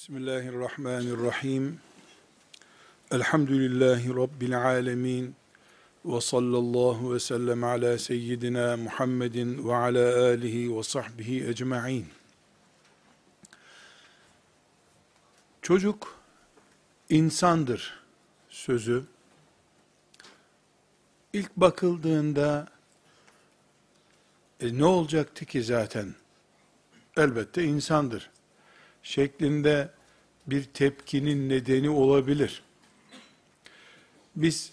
Bismillahirrahmanirrahim. Elhamdülillahi Rabbil alemin. Ve sallallahu ve sellem ala seyyidina Muhammedin ve ala alihi ve sahbihi ecma'in. Çocuk insandır sözü. İlk bakıldığında e, ne olacaktı ki zaten? Elbette insandır şeklinde bir tepkinin nedeni olabilir. Biz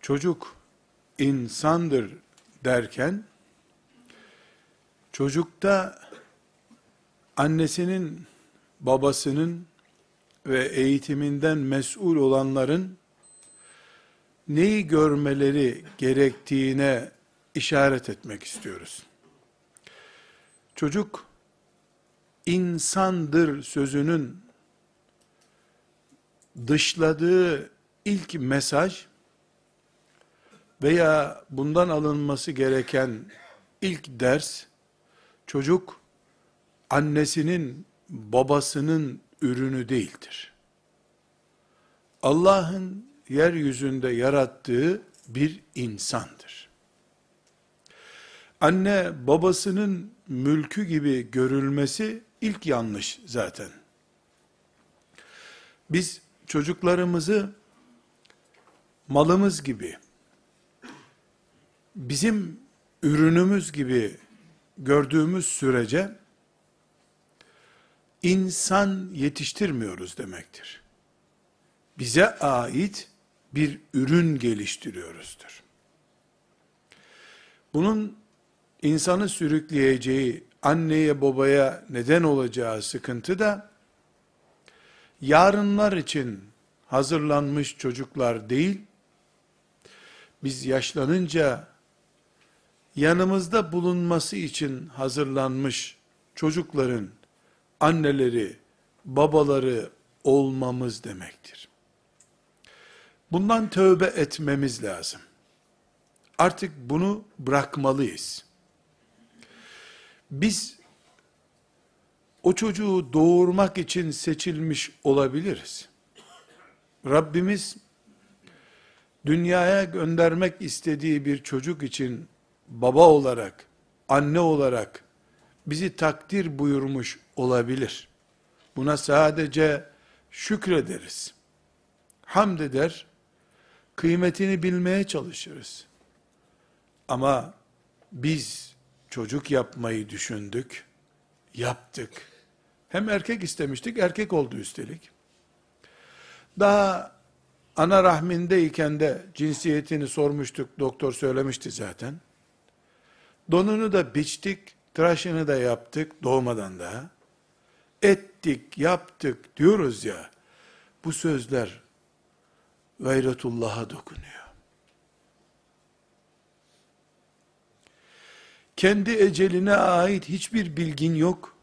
çocuk insandır derken çocukta annesinin, babasının ve eğitiminden mesul olanların neyi görmeleri gerektiğine işaret etmek istiyoruz. Çocuk insandır sözünün dışladığı ilk mesaj veya bundan alınması gereken ilk ders çocuk annesinin babasının ürünü değildir. Allah'ın yeryüzünde yarattığı bir insandır. Anne babasının mülkü gibi görülmesi ilk yanlış zaten. Biz çocuklarımızı malımız gibi, bizim ürünümüz gibi gördüğümüz sürece insan yetiştirmiyoruz demektir. Bize ait bir ürün geliştiriyoruzdur. Bunun insanı sürükleyeceği anneye babaya neden olacağı sıkıntı da yarınlar için hazırlanmış çocuklar değil, biz yaşlanınca yanımızda bulunması için hazırlanmış çocukların anneleri, babaları olmamız demektir. Bundan tövbe etmemiz lazım. Artık bunu bırakmalıyız biz o çocuğu doğurmak için seçilmiş olabiliriz. Rabbimiz dünyaya göndermek istediği bir çocuk için baba olarak, anne olarak bizi takdir buyurmuş olabilir. Buna sadece şükrederiz. Hamd eder, kıymetini bilmeye çalışırız. Ama biz çocuk yapmayı düşündük, yaptık. Hem erkek istemiştik, erkek oldu üstelik. Daha ana rahmindeyken de cinsiyetini sormuştuk, doktor söylemişti zaten. Donunu da biçtik, tıraşını da yaptık doğmadan daha. Ettik, yaptık diyoruz ya, bu sözler gayretullah'a dokunuyor. Kendi eceline ait hiçbir bilgin yok.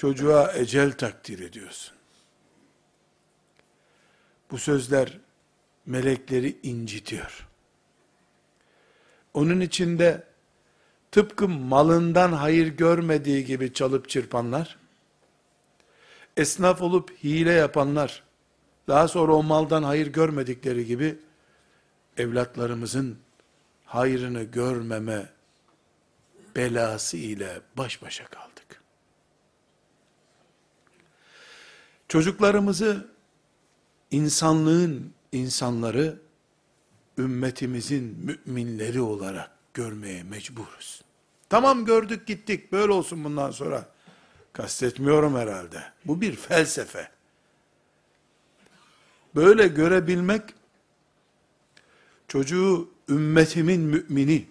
Çocuğa ecel takdir ediyorsun. Bu sözler melekleri incitiyor. Onun içinde tıpkı malından hayır görmediği gibi çalıp çırpanlar, esnaf olup hile yapanlar, daha sonra o maldan hayır görmedikleri gibi, evlatlarımızın hayrını görmeme belası ile baş başa kaldık. Çocuklarımızı insanlığın insanları ümmetimizin müminleri olarak görmeye mecburuz. Tamam gördük gittik böyle olsun bundan sonra. Kastetmiyorum herhalde. Bu bir felsefe. Böyle görebilmek çocuğu ümmetimin mümini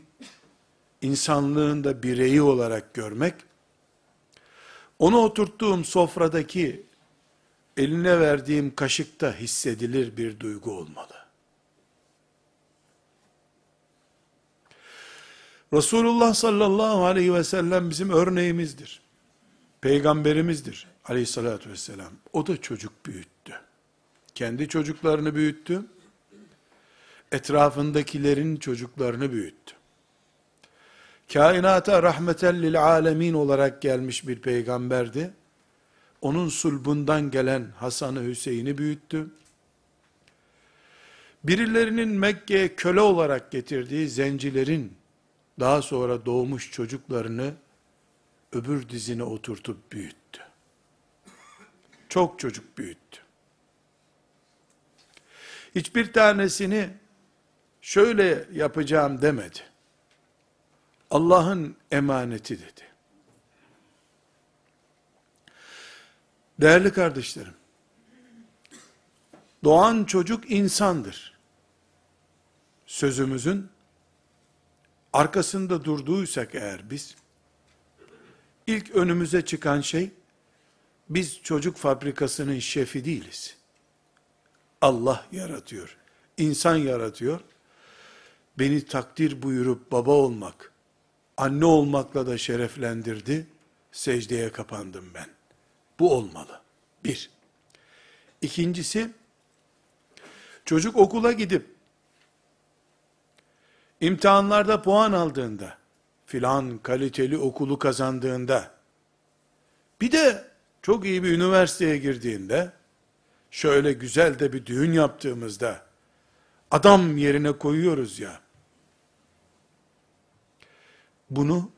insanlığında bireyi olarak görmek, onu oturttuğum sofradaki eline verdiğim kaşıkta hissedilir bir duygu olmalı. Resulullah sallallahu aleyhi ve sellem bizim örneğimizdir. Peygamberimizdir aleyhissalatü vesselam. O da çocuk büyüttü. Kendi çocuklarını büyüttü. Etrafındakilerin çocuklarını büyüttü kainata rahmeten lil alemin olarak gelmiş bir peygamberdi. Onun sulbundan gelen Hasan'ı Hüseyin'i büyüttü. Birilerinin Mekke'ye köle olarak getirdiği zencilerin daha sonra doğmuş çocuklarını öbür dizine oturtup büyüttü. Çok çocuk büyüttü. Hiçbir tanesini şöyle yapacağım demedi. Allah'ın emaneti dedi. Değerli kardeşlerim, doğan çocuk insandır. Sözümüzün arkasında durduysak eğer biz, ilk önümüze çıkan şey, biz çocuk fabrikasının şefi değiliz. Allah yaratıyor. insan yaratıyor. Beni takdir buyurup baba olmak, anne olmakla da şereflendirdi. Secdeye kapandım ben. Bu olmalı. Bir. İkincisi, çocuk okula gidip, imtihanlarda puan aldığında, filan kaliteli okulu kazandığında, bir de çok iyi bir üniversiteye girdiğinde, şöyle güzel de bir düğün yaptığımızda, adam yerine koyuyoruz ya, bunu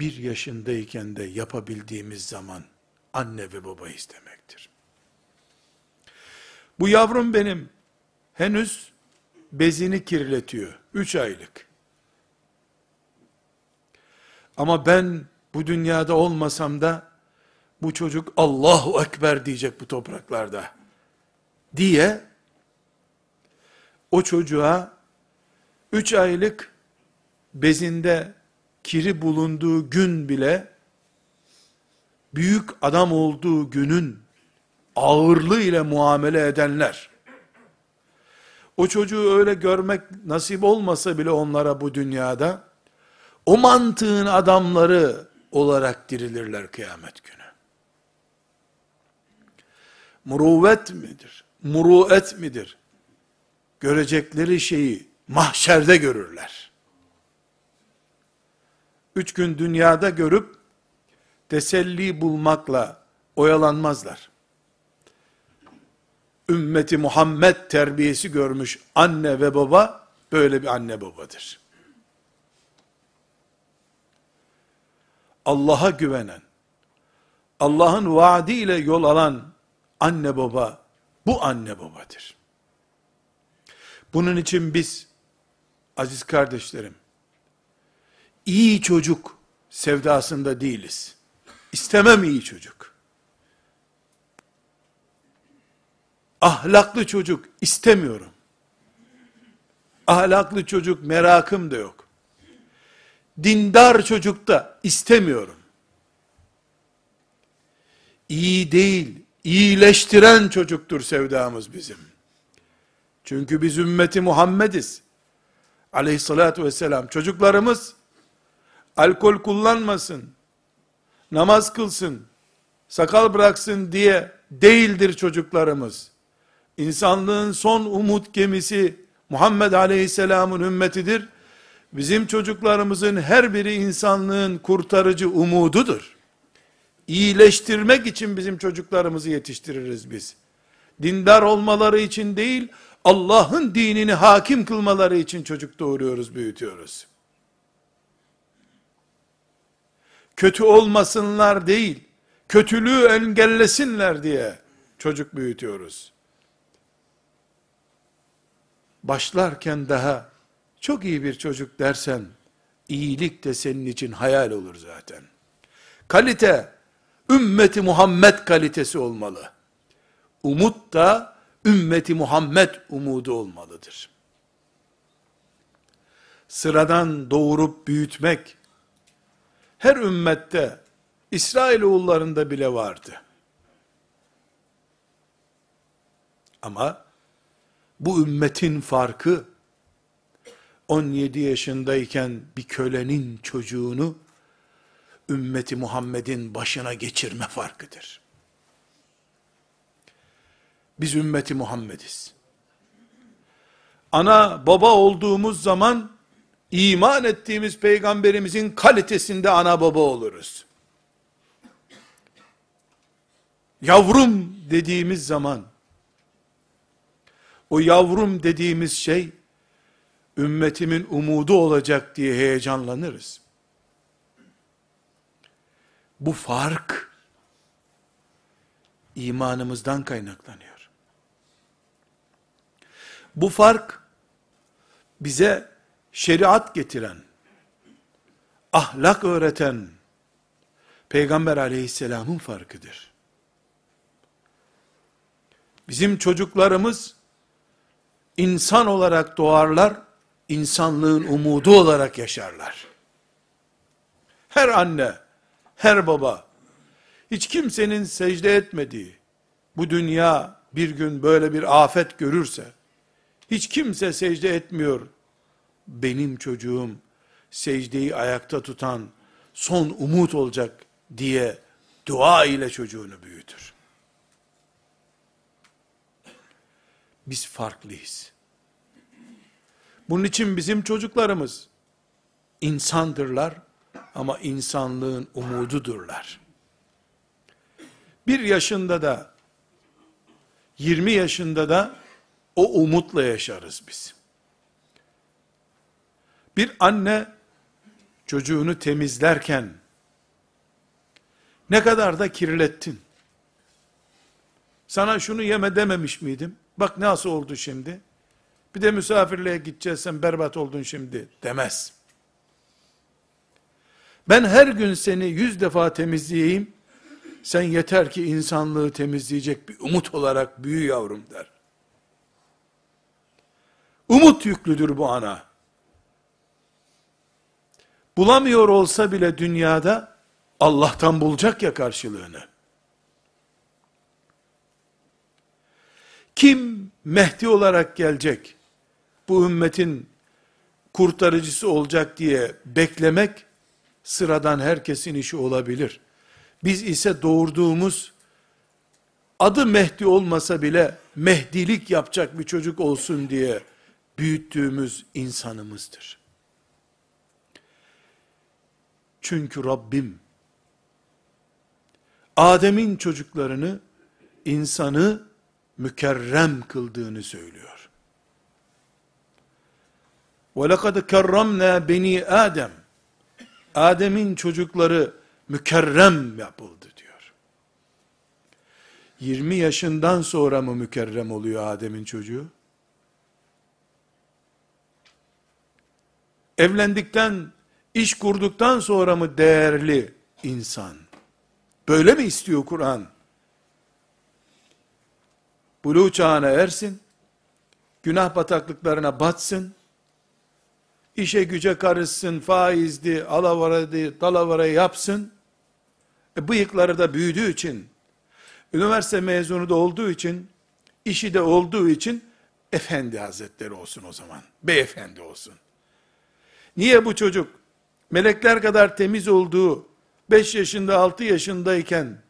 bir yaşındayken de yapabildiğimiz zaman anne ve baba istemektir. Bu yavrum benim henüz bezini kirletiyor. Üç aylık. Ama ben bu dünyada olmasam da bu çocuk Allahu Ekber diyecek bu topraklarda diye o çocuğa üç aylık bezinde kiri bulunduğu gün bile büyük adam olduğu günün ağırlığı ile muamele edenler o çocuğu öyle görmek nasip olmasa bile onlara bu dünyada o mantığın adamları olarak dirilirler kıyamet günü. Muruvet midir? Muruet midir? Görecekleri şeyi mahşerde görürler üç gün dünyada görüp teselli bulmakla oyalanmazlar. Ümmeti Muhammed terbiyesi görmüş anne ve baba böyle bir anne babadır. Allah'a güvenen, Allah'ın vaadiyle yol alan anne baba bu anne babadır. Bunun için biz aziz kardeşlerim iyi çocuk sevdasında değiliz. İstemem iyi çocuk. Ahlaklı çocuk istemiyorum. Ahlaklı çocuk merakım da yok. Dindar çocuk da istemiyorum. İyi değil, iyileştiren çocuktur sevdamız bizim. Çünkü biz ümmeti Muhammediz. Aleyhissalatü vesselam. Çocuklarımız alkol kullanmasın, namaz kılsın, sakal bıraksın diye değildir çocuklarımız. İnsanlığın son umut gemisi Muhammed Aleyhisselam'ın ümmetidir. Bizim çocuklarımızın her biri insanlığın kurtarıcı umududur. İyileştirmek için bizim çocuklarımızı yetiştiririz biz. Dindar olmaları için değil, Allah'ın dinini hakim kılmaları için çocuk doğuruyoruz, büyütüyoruz. Kötü olmasınlar değil, kötülüğü engellesinler diye çocuk büyütüyoruz. Başlarken daha çok iyi bir çocuk dersen, iyilik de senin için hayal olur zaten. Kalite, ümmeti Muhammed kalitesi olmalı. Umut da ümmeti Muhammed umudu olmalıdır. Sıradan doğurup büyütmek, her ümmette, İsrail oğullarında bile vardı. Ama bu ümmetin farkı 17 yaşındayken bir kölenin çocuğunu ümmeti Muhammed'in başına geçirme farkıdır. Biz ümmeti Muhammediz. Ana baba olduğumuz zaman iman ettiğimiz peygamberimizin kalitesinde ana baba oluruz. yavrum dediğimiz zaman, o yavrum dediğimiz şey, ümmetimin umudu olacak diye heyecanlanırız. Bu fark, imanımızdan kaynaklanıyor. Bu fark, bize şeriat getiren, ahlak öğreten, Peygamber aleyhisselamın farkıdır. Bizim çocuklarımız, insan olarak doğarlar, insanlığın umudu olarak yaşarlar. Her anne, her baba, hiç kimsenin secde etmediği, bu dünya bir gün böyle bir afet görürse, hiç kimse secde etmiyor, benim çocuğum, secdeyi ayakta tutan, son umut olacak diye, dua ile çocuğunu büyütür. Biz farklıyız. Bunun için bizim çocuklarımız insandırlar ama insanlığın umududurlar. Bir yaşında da 20 yaşında da o umutla yaşarız biz. Bir anne çocuğunu temizlerken ne kadar da kirlettin. Sana şunu yeme dememiş miydim? Bak nasıl oldu şimdi. Bir de misafirliğe gideceğiz sen berbat oldun şimdi demez. Ben her gün seni yüz defa temizleyeyim. Sen yeter ki insanlığı temizleyecek bir umut olarak büyü yavrum der. Umut yüklüdür bu ana. Bulamıyor olsa bile dünyada Allah'tan bulacak ya karşılığını. Kim Mehdi olarak gelecek? bu ümmetin kurtarıcısı olacak diye beklemek, sıradan herkesin işi olabilir. Biz ise doğurduğumuz, adı Mehdi olmasa bile, Mehdilik yapacak bir çocuk olsun diye, büyüttüğümüz insanımızdır. Çünkü Rabbim, Adem'in çocuklarını, insanı mükerrem kıldığını söylüyor. وَلَقَدْ كَرَّمْنَا beni Adem. Adem'in çocukları mükerrem yapıldı diyor. 20 yaşından sonra mı mükerrem oluyor Adem'in çocuğu? Evlendikten, iş kurduktan sonra mı değerli insan? Böyle mi istiyor Kur'an? Buluğ çağına ersin, günah bataklıklarına batsın, işe güce karışsın, faizdi, alavaraydı, dalavara yapsın, e, bıyıkları da büyüdüğü için, üniversite mezunu da olduğu için, işi de olduğu için, efendi hazretleri olsun o zaman, beyefendi olsun. Niye bu çocuk, melekler kadar temiz olduğu, 5 yaşında, 6 yaşındayken,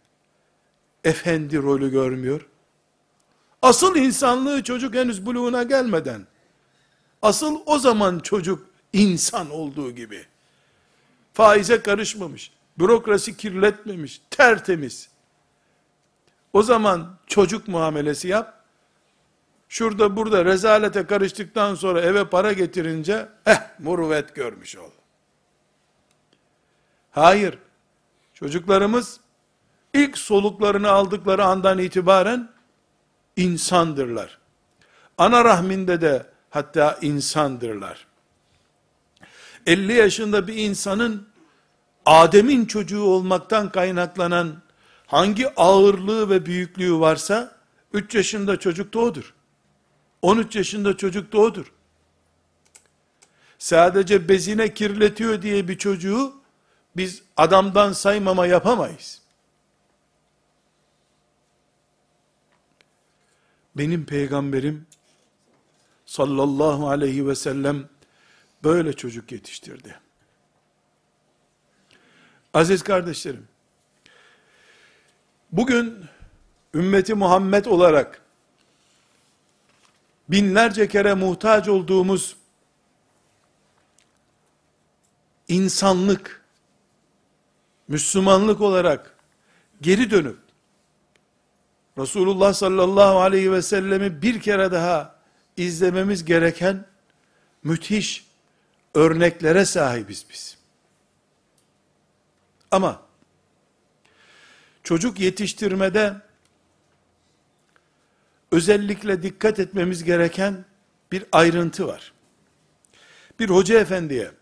efendi rolü görmüyor? Asıl insanlığı çocuk henüz buluğuna gelmeden, asıl o zaman çocuk insan olduğu gibi. Faize karışmamış, bürokrasi kirletmemiş, tertemiz. O zaman çocuk muamelesi yap, şurada burada rezalete karıştıktan sonra eve para getirince, eh muruvvet görmüş ol. Hayır, çocuklarımız ilk soluklarını aldıkları andan itibaren insandırlar. Ana rahminde de hatta insandırlar. 50 yaşında bir insanın Adem'in çocuğu olmaktan kaynaklanan hangi ağırlığı ve büyüklüğü varsa 3 yaşında çocuk da odur. 13 yaşında çocuk da odur. Sadece bezine kirletiyor diye bir çocuğu biz adamdan saymama yapamayız. Benim peygamberim sallallahu aleyhi ve sellem Böyle çocuk yetiştirdi. Aziz kardeşlerim, bugün ümmeti Muhammed olarak binlerce kere muhtaç olduğumuz insanlık, Müslümanlık olarak geri dönüp Resulullah sallallahu aleyhi ve sellemi bir kere daha izlememiz gereken müthiş örneklere sahibiz biz. Ama çocuk yetiştirmede özellikle dikkat etmemiz gereken bir ayrıntı var. Bir hoca efendiye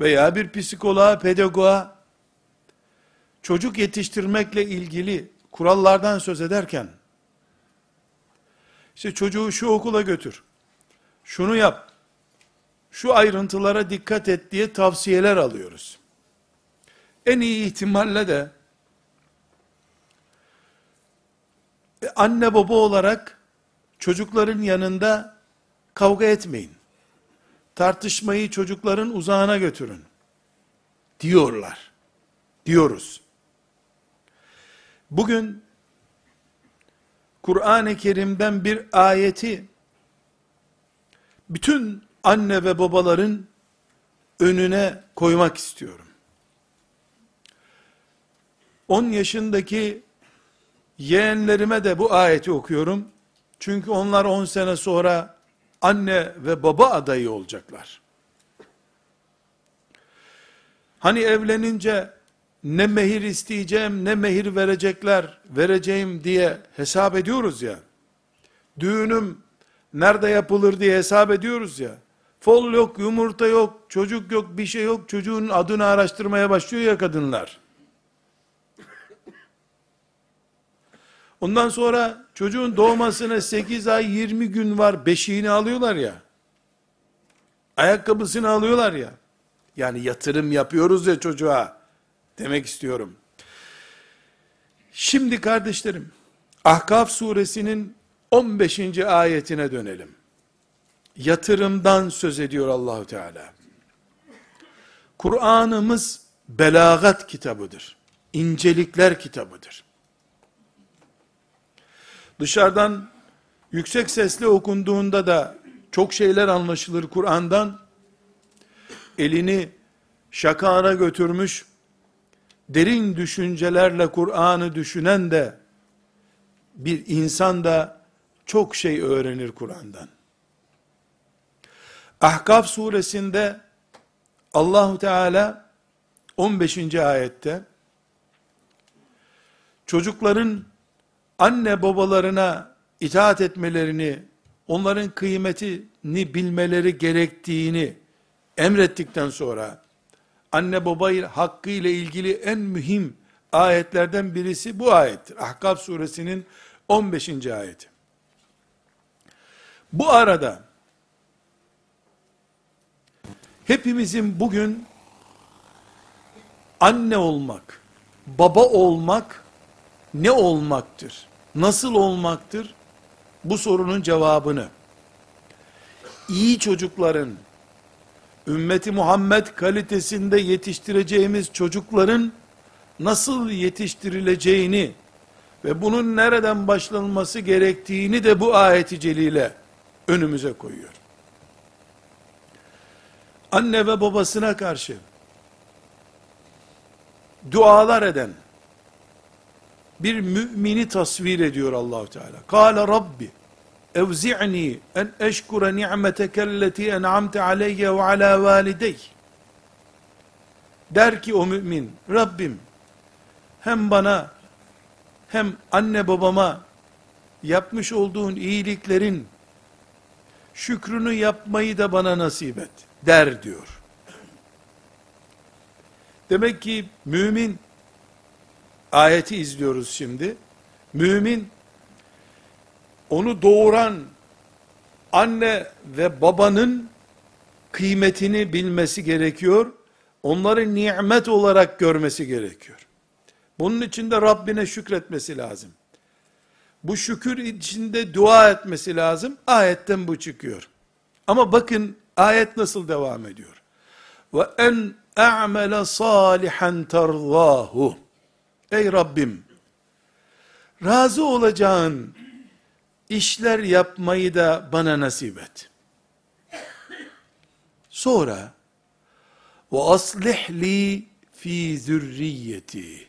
veya bir psikoloğa, pedagoğa çocuk yetiştirmekle ilgili kurallardan söz ederken işte çocuğu şu okula götür, şunu yap, şu ayrıntılara dikkat et diye tavsiyeler alıyoruz. En iyi ihtimalle de e, anne baba olarak çocukların yanında kavga etmeyin. Tartışmayı çocukların uzağına götürün. Diyorlar. Diyoruz. Bugün Kur'an-ı Kerim'den bir ayeti bütün anne ve babaların önüne koymak istiyorum. 10 yaşındaki yeğenlerime de bu ayeti okuyorum. Çünkü onlar 10 sene sonra anne ve baba adayı olacaklar. Hani evlenince ne mehir isteyeceğim, ne mehir verecekler, vereceğim diye hesap ediyoruz ya. Düğünüm nerede yapılır diye hesap ediyoruz ya. Fol yok, yumurta yok, çocuk yok, bir şey yok. Çocuğun adını araştırmaya başlıyor ya kadınlar. Ondan sonra çocuğun doğmasına 8 ay 20 gün var beşiğini alıyorlar ya. Ayakkabısını alıyorlar ya. Yani yatırım yapıyoruz ya çocuğa. Demek istiyorum. Şimdi kardeşlerim, Ahkaf suresinin 15. ayetine dönelim. Yatırımdan söz ediyor Allahu Teala. Kur'an'ımız belagat kitabıdır. İncelikler kitabıdır. Dışarıdan yüksek sesle okunduğunda da çok şeyler anlaşılır Kur'an'dan. Elini şakara götürmüş, derin düşüncelerle Kur'an'ı düşünen de bir insan da çok şey öğrenir Kur'an'dan. Ahkaf suresinde Allahu Teala 15. ayette çocukların anne babalarına itaat etmelerini, onların kıymetini bilmeleri gerektiğini emrettikten sonra, anne baba hakkı ile ilgili en mühim ayetlerden birisi bu ayettir. Ahkaf suresinin 15. ayeti. Bu arada, hepimizin bugün anne olmak, baba olmak, ne olmaktır? Nasıl olmaktır? Bu sorunun cevabını iyi çocukların ümmeti Muhammed kalitesinde yetiştireceğimiz çocukların nasıl yetiştirileceğini ve bunun nereden başlanması gerektiğini de bu ayeti celile önümüze koyuyor. Anne ve babasına karşı dualar eden, bir mümini tasvir ediyor Allahu Teala. Kâle Rabbi evzi'ni en eşkure ni'metekelleti en'amte aleyye ve ala validey. Der ki o mümin, Rabbim hem bana hem anne babama yapmış olduğun iyiliklerin şükrünü yapmayı da bana nasip et der diyor. Demek ki mümin ayeti izliyoruz şimdi. Mümin, onu doğuran anne ve babanın kıymetini bilmesi gerekiyor. Onları nimet olarak görmesi gerekiyor. Bunun için de Rabbine şükretmesi lazım. Bu şükür içinde dua etmesi lazım. Ayetten bu çıkıyor. Ama bakın ayet nasıl devam ediyor. Ve en a'mele salihan terzahu. Ey Rabbim, razı olacağın işler yapmayı da bana nasip et. Sonra, ve aslih li fi zürriyeti.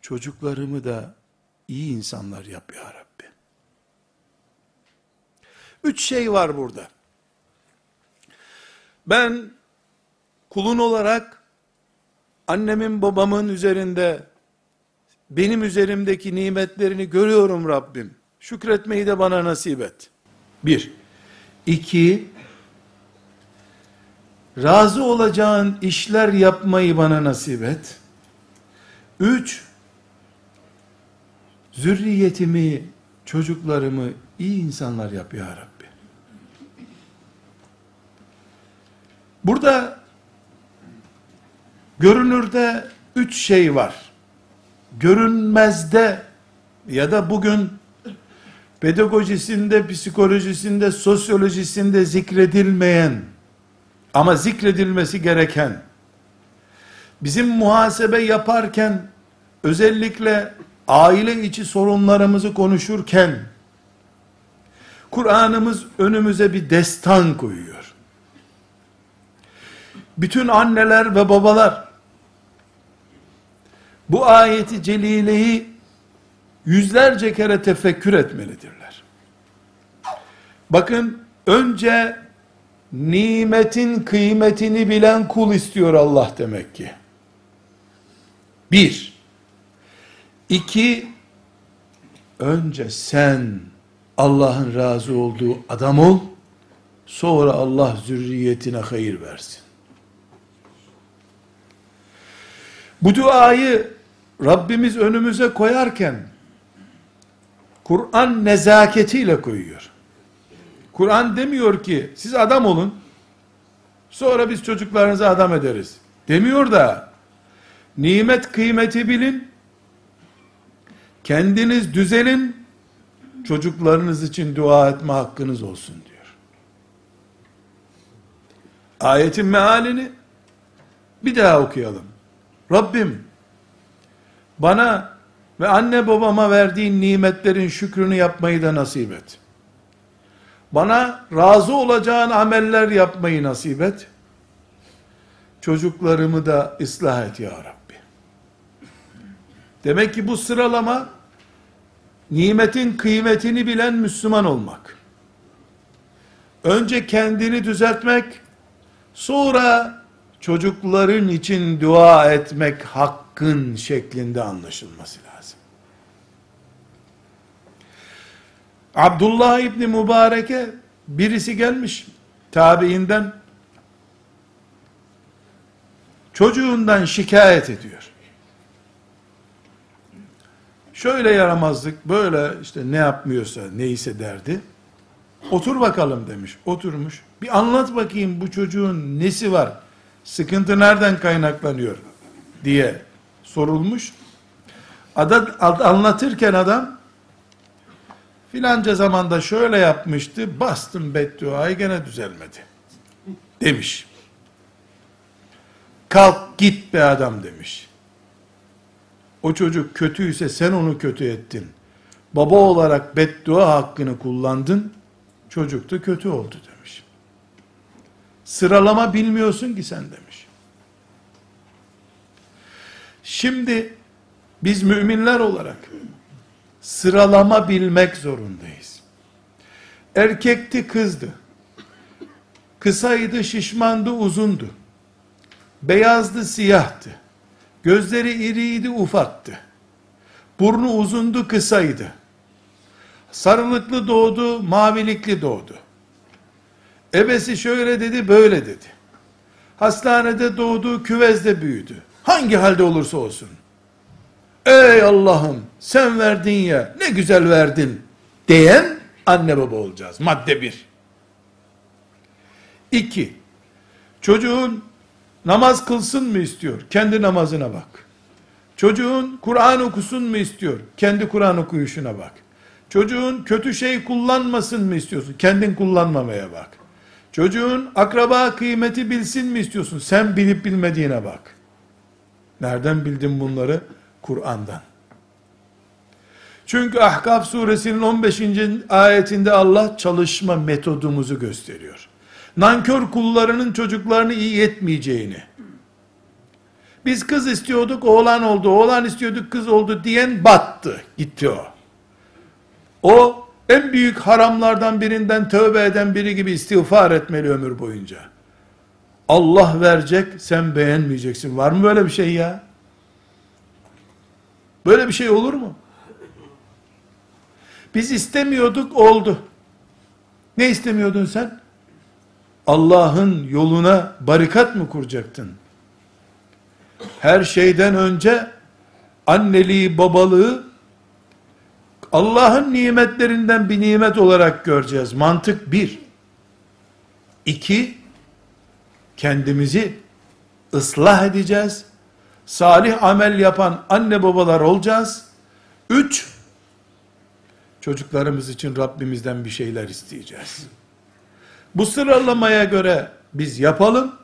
Çocuklarımı da iyi insanlar yap ya Rabbi. Üç şey var burada. Ben kulun olarak annemin babamın üzerinde benim üzerimdeki nimetlerini görüyorum Rabbim. Şükretmeyi de bana nasip et. Bir. İki, razı olacağın işler yapmayı bana nasip et. Üç, zürriyetimi, çocuklarımı iyi insanlar yap ya Rabbi. Burada görünürde üç şey var. Görünmezde ya da bugün pedagojisinde, psikolojisinde, sosyolojisinde zikredilmeyen ama zikredilmesi gereken bizim muhasebe yaparken özellikle aile içi sorunlarımızı konuşurken Kur'an'ımız önümüze bir destan koyuyor. Bütün anneler ve babalar bu ayeti celileyi yüzlerce kere tefekkür etmelidirler. Bakın önce nimetin kıymetini bilen kul istiyor Allah demek ki. Bir. İki. Önce sen Allah'ın razı olduğu adam ol. Sonra Allah zürriyetine hayır versin. Bu duayı Rabbimiz önümüze koyarken Kur'an nezaketiyle koyuyor. Kur'an demiyor ki siz adam olun sonra biz çocuklarınızı adam ederiz. Demiyor da nimet kıymeti bilin kendiniz düzelin çocuklarınız için dua etme hakkınız olsun diyor. Ayetin mealini bir daha okuyalım. Rabbim bana ve anne babama verdiğin nimetlerin şükrünü yapmayı da nasip et. Bana razı olacağın ameller yapmayı nasip et. Çocuklarımı da ıslah et ya Rabbi. Demek ki bu sıralama nimetin kıymetini bilen Müslüman olmak. Önce kendini düzeltmek, sonra çocukların için dua etmek hakkın şeklinde anlaşılması lazım. Abdullah İbni Mübarek'e birisi gelmiş tabiinden çocuğundan şikayet ediyor. Şöyle yaramazlık, böyle işte ne yapmıyorsa neyse derdi. Otur bakalım demiş. Oturmuş. Bir anlat bakayım bu çocuğun nesi var? Sıkıntı nereden kaynaklanıyor? diye sorulmuş. Adam, anlatırken adam filanca zamanda şöyle yapmıştı, bastım bedduayı gene düzelmedi. Demiş. Kalk git be adam demiş. O çocuk kötüyse sen onu kötü ettin. Baba olarak beddua hakkını kullandın. Çocuk da kötü oldu demiş. Sıralama bilmiyorsun ki sen demiş. Şimdi biz müminler olarak sıralama bilmek zorundayız. Erkekti kızdı. Kısaydı şişmandı uzundu. Beyazdı siyahtı. Gözleri iriydi ufaktı. Burnu uzundu kısaydı. Sarılıklı doğdu, mavilikli doğdu. Ebesi şöyle dedi, böyle dedi. Hastanede doğdu, küvezde büyüdü. Hangi halde olursa olsun. Ey Allah'ım sen verdin ya ne güzel verdin diyen anne baba olacağız. Madde bir. İki, çocuğun namaz kılsın mı istiyor? Kendi namazına bak. Çocuğun Kur'an okusun mu istiyor? Kendi Kur'an okuyuşuna bak. Çocuğun kötü şey kullanmasın mı istiyorsun? Kendin kullanmamaya bak. Çocuğun akraba kıymeti bilsin mi istiyorsun? Sen bilip bilmediğine bak. Nereden bildin bunları? Kur'an'dan. Çünkü Ahkaf suresinin 15. ayetinde Allah çalışma metodumuzu gösteriyor. Nankör kullarının çocuklarını iyi etmeyeceğini, Biz kız istiyorduk, oğlan oldu, oğlan istiyorduk, kız oldu diyen battı, gitti o. O en büyük haramlardan birinden tövbe eden biri gibi istiğfar etmeli ömür boyunca. Allah verecek, sen beğenmeyeceksin. Var mı böyle bir şey ya? Böyle bir şey olur mu? Biz istemiyorduk, oldu. Ne istemiyordun sen? Allah'ın yoluna barikat mı kuracaktın? Her şeyden önce anneliği, babalığı Allah'ın nimetlerinden bir nimet olarak göreceğiz. Mantık bir. İki, kendimizi ıslah edeceğiz. Salih amel yapan anne babalar olacağız. Üç, çocuklarımız için Rabbimizden bir şeyler isteyeceğiz. Bu sıralamaya göre biz yapalım,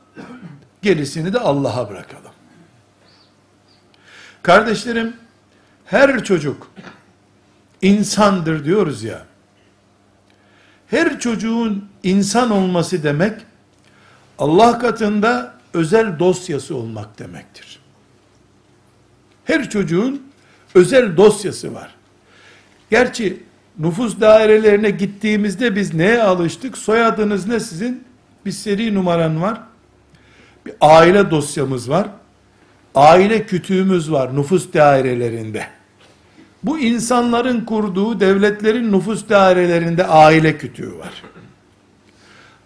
gerisini de Allah'a bırakalım. Kardeşlerim, her çocuk insandır diyoruz ya. Her çocuğun insan olması demek, Allah katında özel dosyası olmak demektir. Her çocuğun özel dosyası var. Gerçi nüfus dairelerine gittiğimizde biz neye alıştık? Soyadınız ne sizin? Bir seri numaran var. Bir aile dosyamız var. Aile kütüğümüz var nüfus dairelerinde. Bu insanların kurduğu devletlerin nüfus dairelerinde aile kütüğü var.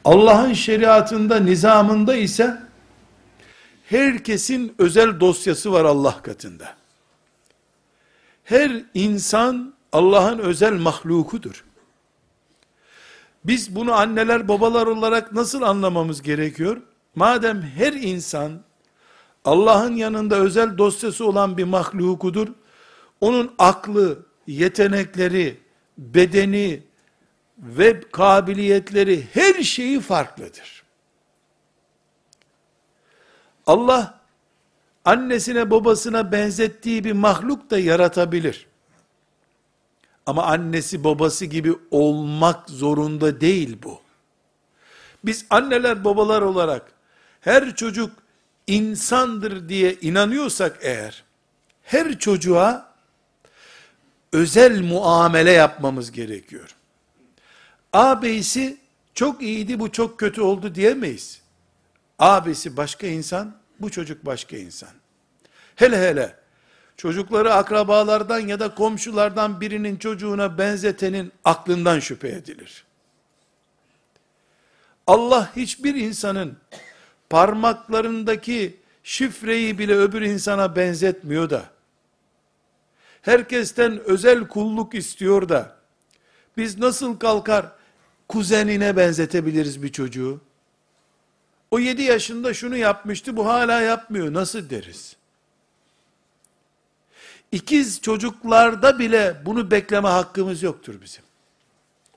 Allah'ın şeriatında, nizamında ise herkesin özel dosyası var Allah katında. Her insan Allah'ın özel mahlukudur. Biz bunu anneler babalar olarak nasıl anlamamız gerekiyor? Madem her insan Allah'ın yanında özel dosyası olan bir mahlukudur, onun aklı, yetenekleri, bedeni ve kabiliyetleri her şeyi farklıdır. Allah annesine babasına benzettiği bir mahluk da yaratabilir. Ama annesi babası gibi olmak zorunda değil bu. Biz anneler babalar olarak her çocuk insandır diye inanıyorsak eğer, her çocuğa özel muamele yapmamız gerekiyor. Ağabeyisi çok iyiydi bu çok kötü oldu diyemeyiz. Ağabeyisi başka insan, bu çocuk başka insan. Hele hele çocukları akrabalardan ya da komşulardan birinin çocuğuna benzetenin aklından şüphe edilir. Allah hiçbir insanın parmaklarındaki şifreyi bile öbür insana benzetmiyor da, herkesten özel kulluk istiyor da, biz nasıl kalkar kuzenine benzetebiliriz bir çocuğu? O yedi yaşında şunu yapmıştı, bu hala yapmıyor, nasıl deriz? İkiz çocuklarda bile bunu bekleme hakkımız yoktur bizim.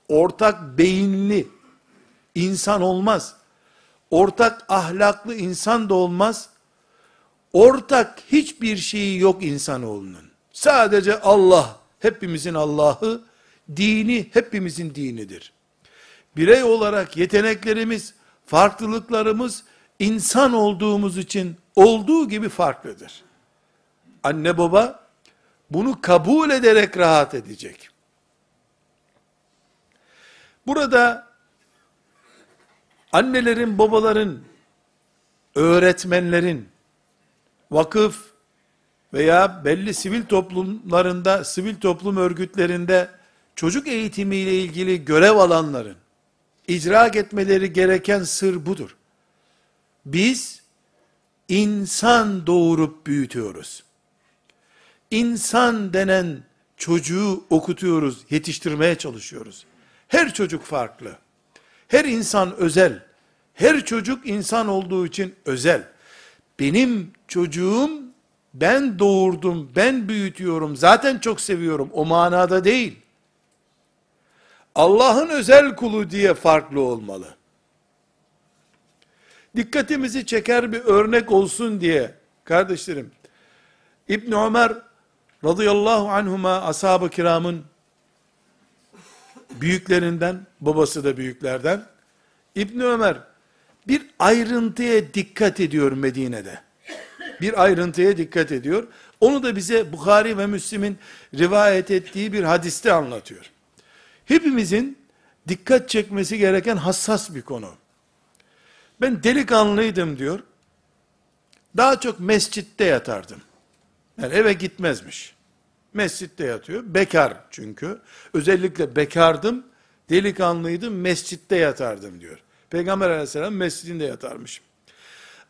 Ortak beyinli insan olmaz. Ortak ahlaklı insan da olmaz. Ortak hiçbir şeyi yok insanoğlunun. Sadece Allah, hepimizin Allah'ı, dini hepimizin dinidir. Birey olarak yeteneklerimiz, farklılıklarımız insan olduğumuz için olduğu gibi farklıdır. Anne baba bunu kabul ederek rahat edecek. Burada annelerin, babaların, öğretmenlerin, vakıf veya belli sivil toplumlarında, sivil toplum örgütlerinde çocuk eğitimiyle ilgili görev alanların icra etmeleri gereken sır budur. Biz insan doğurup büyütüyoruz. İnsan denen çocuğu okutuyoruz, yetiştirmeye çalışıyoruz. Her çocuk farklı. Her insan özel. Her çocuk insan olduğu için özel. Benim çocuğum ben doğurdum, ben büyütüyorum, zaten çok seviyorum. O manada değil. Allah'ın özel kulu diye farklı olmalı. Dikkatimizi çeker bir örnek olsun diye kardeşlerim İbn Ömer radıyallahu anhuma ashab-ı kiramın büyüklerinden, babası da büyüklerden, İbn Ömer bir ayrıntıya dikkat ediyor Medine'de. bir ayrıntıya dikkat ediyor. Onu da bize Bukhari ve Müslim'in rivayet ettiği bir hadiste anlatıyor. Hepimizin dikkat çekmesi gereken hassas bir konu. Ben delikanlıydım diyor. Daha çok mescitte yatardım. Yani eve gitmezmiş. Mescitte yatıyor. Bekar çünkü. Özellikle bekardım, delikanlıydım, mescitte yatardım diyor. Peygamber aleyhisselam mescidinde yatarmış.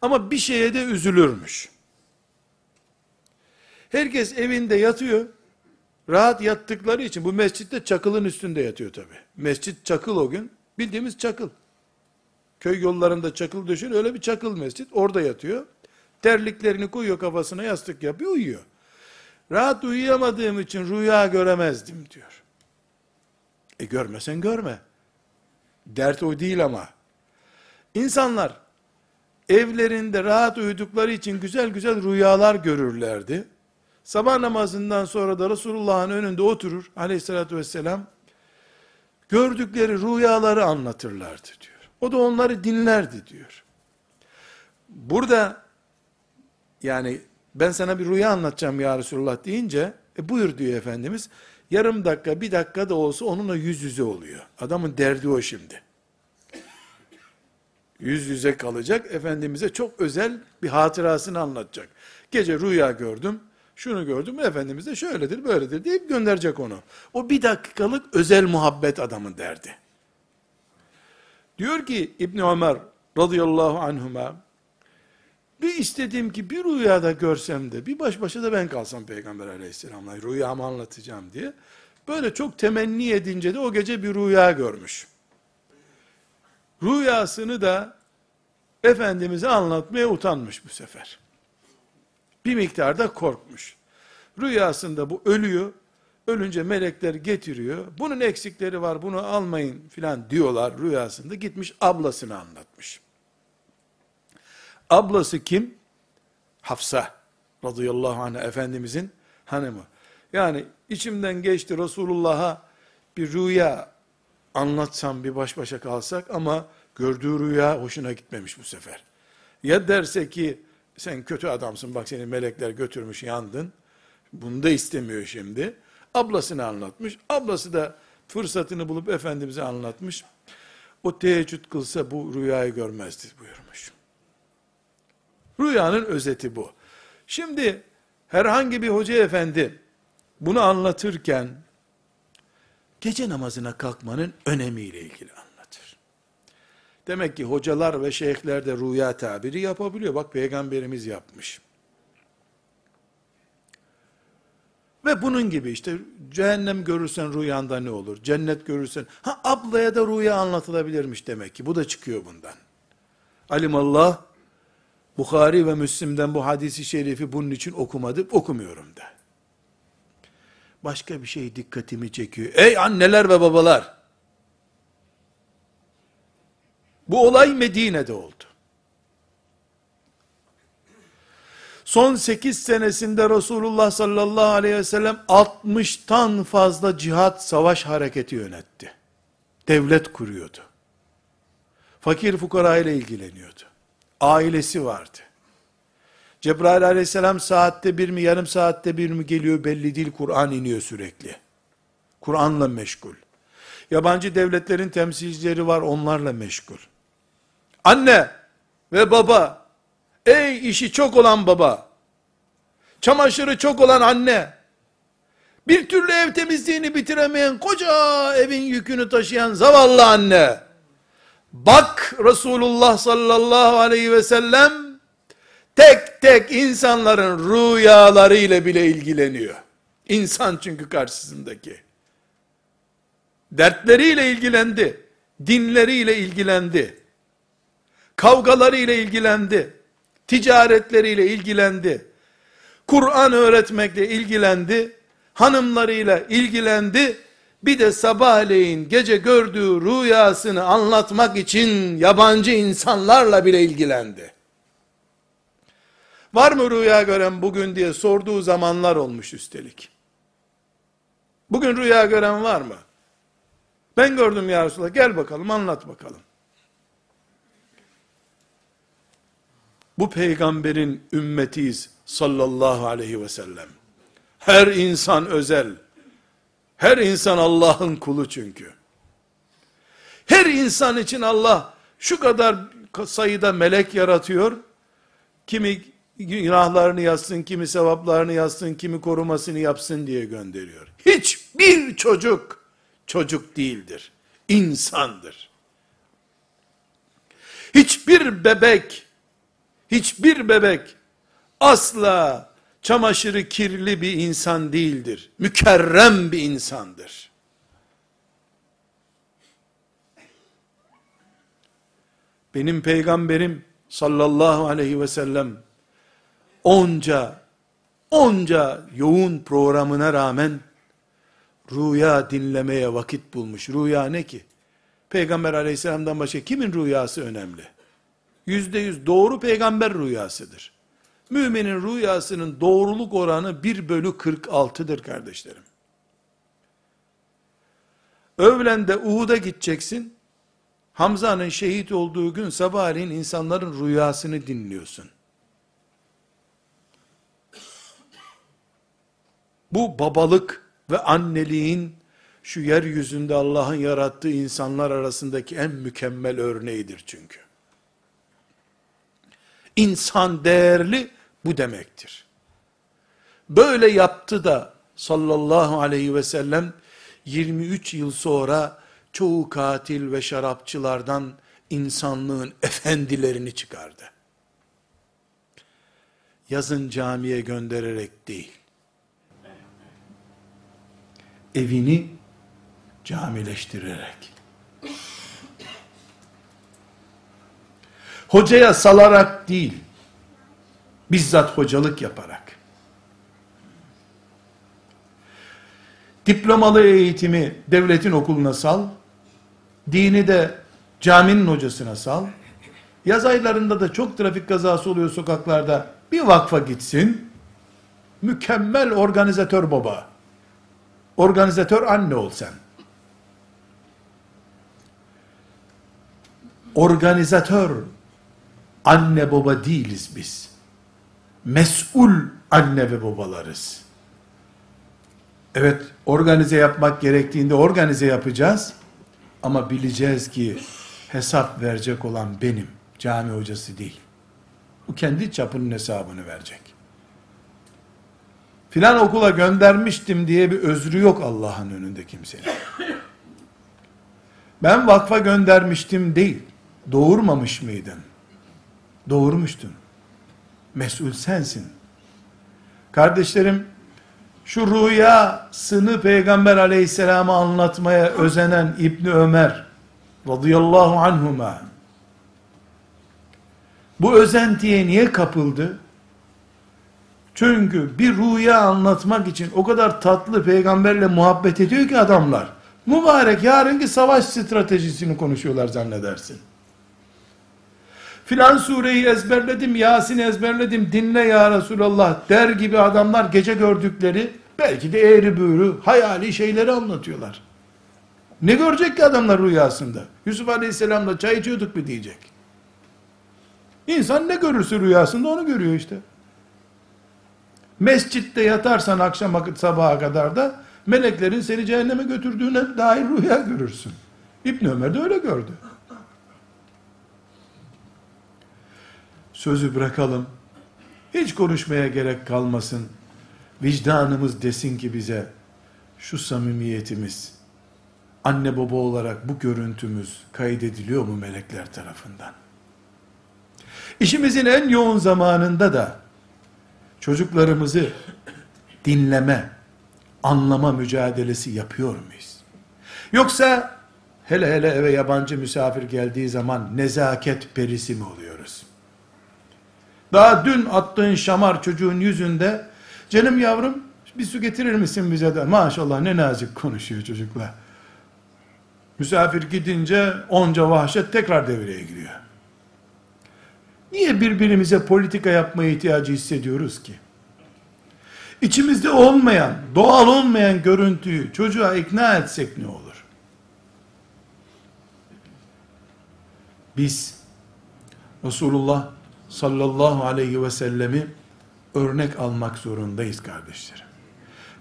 Ama bir şeye de üzülürmüş. Herkes evinde yatıyor. Rahat yattıkları için bu mescitte çakılın üstünde yatıyor tabi. Mescit çakıl o gün. Bildiğimiz çakıl. Köy yollarında çakıl düşün öyle bir çakıl mescit. Orada yatıyor. Terliklerini koyuyor kafasına yastık yapıyor uyuyor. Rahat uyuyamadığım için rüya göremezdim diyor. E görmesen görme. Dert o değil ama. İnsanlar evlerinde rahat uyudukları için güzel güzel rüyalar görürlerdi. Sabah namazından sonra da Resulullah'ın önünde oturur aleyhissalatü vesselam gördükleri rüyaları anlatırlardı diyor. O da onları dinlerdi diyor. Burada yani ben sana bir rüya anlatacağım ya Resulullah deyince e buyur diyor Efendimiz. Yarım dakika bir dakika da olsa onunla yüz yüze oluyor. Adamın derdi o şimdi. Yüz yüze kalacak. Efendimiz'e çok özel bir hatırasını anlatacak. Gece rüya gördüm. Şunu gördüm. Efendimiz de şöyledir böyledir deyip gönderecek onu. O bir dakikalık özel muhabbet adamın derdi. Diyor ki İbn Ömer radıyallahu anhuma bir istedim ki bir rüyada görsem de bir baş başa da ben kalsam peygamber aleyhisselamla rüyamı anlatacağım diye. Böyle çok temenni edince de o gece bir rüya görmüş. Rüyasını da Efendimiz'e anlatmaya utanmış bu sefer. Bir miktarda korkmuş. Rüyasında bu ölüyor. Ölünce melekler getiriyor. Bunun eksikleri var bunu almayın filan diyorlar rüyasında. Gitmiş ablasını anlatmış. Ablası kim? Hafsa radıyallahu anh Efendimizin hanımı. Yani içimden geçti Resulullah'a bir rüya anlatsam bir baş başa kalsak ama gördüğü rüya hoşuna gitmemiş bu sefer. Ya derse ki sen kötü adamsın bak seni melekler götürmüş yandın. Bunu da istemiyor şimdi. Ablasını anlatmış. Ablası da fırsatını bulup Efendimiz'e anlatmış. O teheccüd kılsa bu rüyayı görmezdi buyurmuş. Rüyanın özeti bu. Şimdi herhangi bir hoca efendi bunu anlatırken gece namazına kalkmanın önemiyle ilgili. Demek ki hocalar ve şeyhler de rüya tabiri yapabiliyor. Bak peygamberimiz yapmış. Ve bunun gibi işte cehennem görürsen rüyanda ne olur? Cennet görürsen ha ablaya da rüya anlatılabilirmiş demek ki. Bu da çıkıyor bundan. Alimallah Bukhari ve Müslim'den bu hadisi şerifi bunun için okumadım, okumuyorum da. Başka bir şey dikkatimi çekiyor. Ey anneler ve babalar! Bu olay Medine'de oldu. Son 8 senesinde Resulullah sallallahu aleyhi ve sellem 60'tan fazla cihat savaş hareketi yönetti. Devlet kuruyordu. Fakir fukara ile ilgileniyordu ailesi vardı. Cebrail aleyhisselam saatte bir mi yarım saatte bir mi geliyor belli değil Kur'an iniyor sürekli. Kur'anla meşgul. Yabancı devletlerin temsilcileri var onlarla meşgul. Anne ve baba, ey işi çok olan baba, çamaşırı çok olan anne, bir türlü ev temizliğini bitiremeyen koca evin yükünü taşıyan zavallı anne, Bak Resulullah sallallahu aleyhi ve sellem tek tek insanların rüyalarıyla bile ilgileniyor. İnsan çünkü karşısındaki. Dertleriyle ilgilendi. Dinleriyle ilgilendi. Kavgalarıyla ilgilendi. Ticaretleriyle ilgilendi. Kur'an öğretmekle ilgilendi. Hanımlarıyla ilgilendi bir de sabahleyin gece gördüğü rüyasını anlatmak için yabancı insanlarla bile ilgilendi. Var mı rüya gören bugün diye sorduğu zamanlar olmuş üstelik. Bugün rüya gören var mı? Ben gördüm ya Resulallah. Gel bakalım anlat bakalım. Bu peygamberin ümmetiyiz sallallahu aleyhi ve sellem. Her insan özel. Her insan Allah'ın kulu çünkü. Her insan için Allah şu kadar sayıda melek yaratıyor. Kimi günahlarını yazsın, kimi sevaplarını yazsın, kimi korumasını yapsın diye gönderiyor. Hiçbir çocuk çocuk değildir. İnsandır. Hiçbir bebek hiçbir bebek asla çamaşırı kirli bir insan değildir. Mükerrem bir insandır. Benim peygamberim sallallahu aleyhi ve sellem onca onca yoğun programına rağmen rüya dinlemeye vakit bulmuş. Rüya ne ki? Peygamber aleyhisselamdan başka kimin rüyası önemli? Yüzde yüz doğru peygamber rüyasıdır. Müminin rüyasının doğruluk oranı 1 bölü 46'dır kardeşlerim. Övlende Uhud'a gideceksin. Hamza'nın şehit olduğu gün sabahleyin insanların rüyasını dinliyorsun. Bu babalık ve anneliğin şu yeryüzünde Allah'ın yarattığı insanlar arasındaki en mükemmel örneğidir çünkü. İnsan değerli bu demektir. Böyle yaptı da sallallahu aleyhi ve sellem 23 yıl sonra çoğu katil ve şarapçılardan insanlığın efendilerini çıkardı. Yazın camiye göndererek değil. Evini camileştirerek. Hocaya salarak değil, bizzat hocalık yaparak. Diplomalı eğitimi devletin okuluna sal, dini de caminin hocasına sal, yaz aylarında da çok trafik kazası oluyor sokaklarda, bir vakfa gitsin, mükemmel organizatör baba, organizatör anne ol sen. Organizatör anne baba değiliz biz. Mesul anne ve babalarız. Evet, organize yapmak gerektiğinde organize yapacağız. Ama bileceğiz ki hesap verecek olan benim, cami hocası değil. Bu kendi çapının hesabını verecek. Filan okula göndermiştim diye bir özrü yok Allah'ın önünde kimsenin. Ben vakfa göndermiştim değil. Doğurmamış mıydın? Doğurmuştun. Mesul sensin. Kardeşlerim, şu rüyasını Peygamber aleyhisselama anlatmaya özenen İbni Ömer radıyallahu anhuma bu özentiye niye kapıldı? Çünkü bir rüya anlatmak için o kadar tatlı peygamberle muhabbet ediyor ki adamlar. Mübarek yarınki savaş stratejisini konuşuyorlar zannedersin. Filan sureyi ezberledim, Yasin ezberledim, dinle ya Resulallah der gibi adamlar gece gördükleri, belki de eğri büğrü, hayali şeyleri anlatıyorlar. Ne görecek ki adamlar rüyasında? Yusuf Aleyhisselam'la çay içiyorduk mu diyecek. İnsan ne görürse rüyasında onu görüyor işte. Mescitte yatarsan akşam vakit sabaha kadar da meleklerin seni cehenneme götürdüğüne dair rüya görürsün. İbn Ömer de öyle gördü. Sözü bırakalım. Hiç konuşmaya gerek kalmasın. Vicdanımız desin ki bize şu samimiyetimiz anne baba olarak bu görüntümüz kaydediliyor mu melekler tarafından? İşimizin en yoğun zamanında da çocuklarımızı dinleme, anlama mücadelesi yapıyor muyuz? Yoksa hele hele eve yabancı misafir geldiği zaman nezaket perisi mi oluyoruz? Daha dün attığın şamar çocuğun yüzünde, canım yavrum bir su getirir misin bize de? Maşallah ne nazik konuşuyor çocuklar. Misafir gidince onca vahşet tekrar devreye giriyor. Niye birbirimize politika yapmaya ihtiyacı hissediyoruz ki? İçimizde olmayan, doğal olmayan görüntüyü çocuğa ikna etsek ne olur? Biz Resulullah sallallahu aleyhi ve sellemi örnek almak zorundayız kardeşlerim.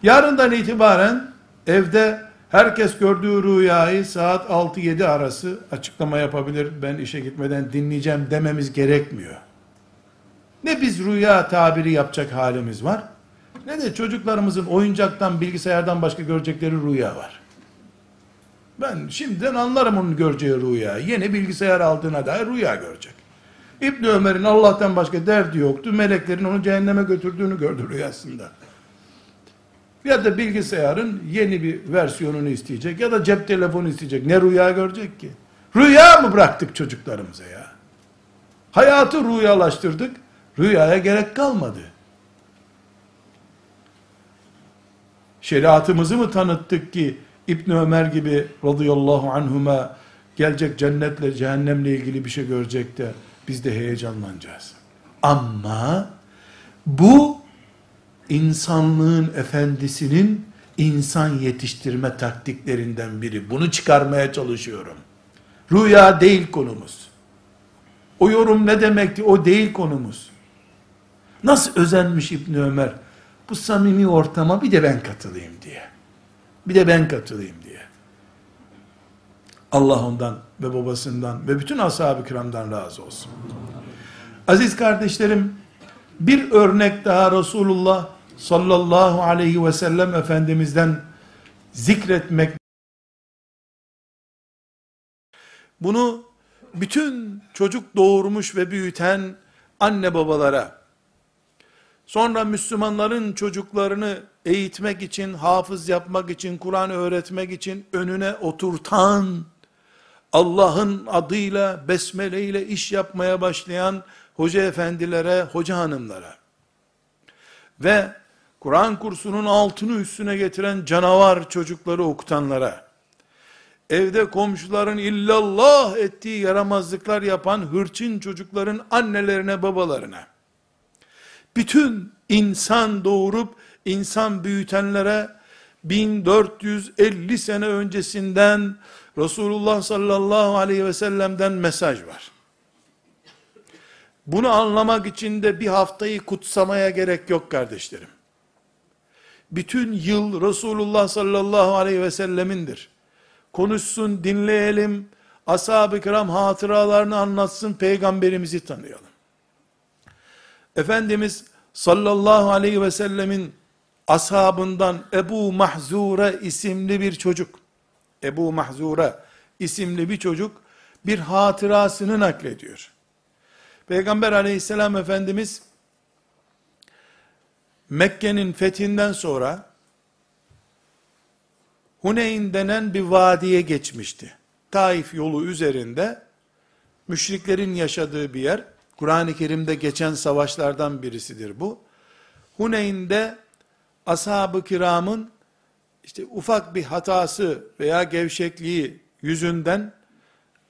Yarından itibaren evde herkes gördüğü rüyayı saat 6-7 arası açıklama yapabilir. Ben işe gitmeden dinleyeceğim dememiz gerekmiyor. Ne biz rüya tabiri yapacak halimiz var, ne de çocuklarımızın oyuncaktan, bilgisayardan başka görecekleri rüya var. Ben şimdiden anlarım onun göreceği rüya. Yeni bilgisayar aldığına dair rüya görecek. İbni Ömer'in Allah'tan başka derdi yoktu. Meleklerin onu cehenneme götürdüğünü gördü rüyasında. Ya da bilgisayarın yeni bir versiyonunu isteyecek ya da cep telefonu isteyecek. Ne rüya görecek ki? Rüya mı bıraktık çocuklarımıza ya? Hayatı rüyalaştırdık. Rüyaya gerek kalmadı. Şeriatımızı mı tanıttık ki İbn Ömer gibi radıyallahu anhuma gelecek cennetle cehennemle ilgili bir şey görecek de biz de heyecanlanacağız. Ama bu insanlığın efendisinin insan yetiştirme taktiklerinden biri. Bunu çıkarmaya çalışıyorum. Rüya değil konumuz. O yorum ne demekti? O değil konumuz. Nasıl özenmiş İbn Ömer? Bu samimi ortama bir de ben katılayım diye. Bir de ben katılayım diye. Allah ondan ve babasından ve bütün ashab-ı kiramdan razı olsun. Aziz kardeşlerim, bir örnek daha Resulullah sallallahu aleyhi ve sellem Efendimiz'den zikretmek. Bunu bütün çocuk doğurmuş ve büyüten anne babalara, sonra Müslümanların çocuklarını eğitmek için, hafız yapmak için, Kur'an öğretmek için önüne oturtan, Allah'ın adıyla, besmele ile iş yapmaya başlayan hoca efendilere, hoca hanımlara ve Kur'an kursunun altını üstüne getiren canavar çocukları okutanlara, evde komşuların illallah ettiği yaramazlıklar yapan hırçın çocukların annelerine, babalarına, bütün insan doğurup insan büyütenlere 1450 sene öncesinden Resulullah sallallahu aleyhi ve sellem'den mesaj var. Bunu anlamak için de bir haftayı kutsamaya gerek yok kardeşlerim. Bütün yıl Resulullah sallallahu aleyhi ve sellemindir. Konuşsun, dinleyelim, ashab-ı kiram hatıralarını anlatsın, peygamberimizi tanıyalım. Efendimiz sallallahu aleyhi ve sellemin ashabından Ebu Mahzure isimli bir çocuk, Ebu Mahzure isimli bir çocuk bir hatırasını naklediyor. Peygamber aleyhisselam efendimiz Mekke'nin fethinden sonra Huneyn denen bir vadiye geçmişti. Taif yolu üzerinde müşriklerin yaşadığı bir yer. Kur'an-ı Kerim'de geçen savaşlardan birisidir bu. Huneyn'de ashab-ı kiramın işte ufak bir hatası veya gevşekliği yüzünden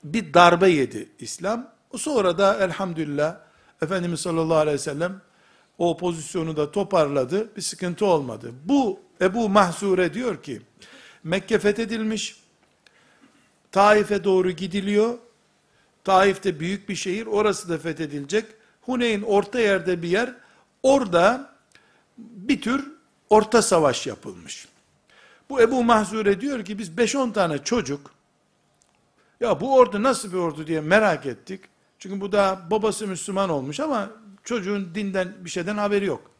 bir darbe yedi İslam. Sonra da elhamdülillah Efendimiz sallallahu aleyhi ve sellem o pozisyonu da toparladı. Bir sıkıntı olmadı. Bu Ebu Mahzure diyor ki Mekke fethedilmiş. Taif'e doğru gidiliyor. Taif de büyük bir şehir. Orası da fethedilecek. Huneyn orta yerde bir yer. Orada bir tür orta savaş yapılmış. Bu Ebu Mahzure diyor ki biz 5-10 tane çocuk ya bu ordu nasıl bir ordu diye merak ettik. Çünkü bu da babası Müslüman olmuş ama çocuğun dinden bir şeyden haberi yok.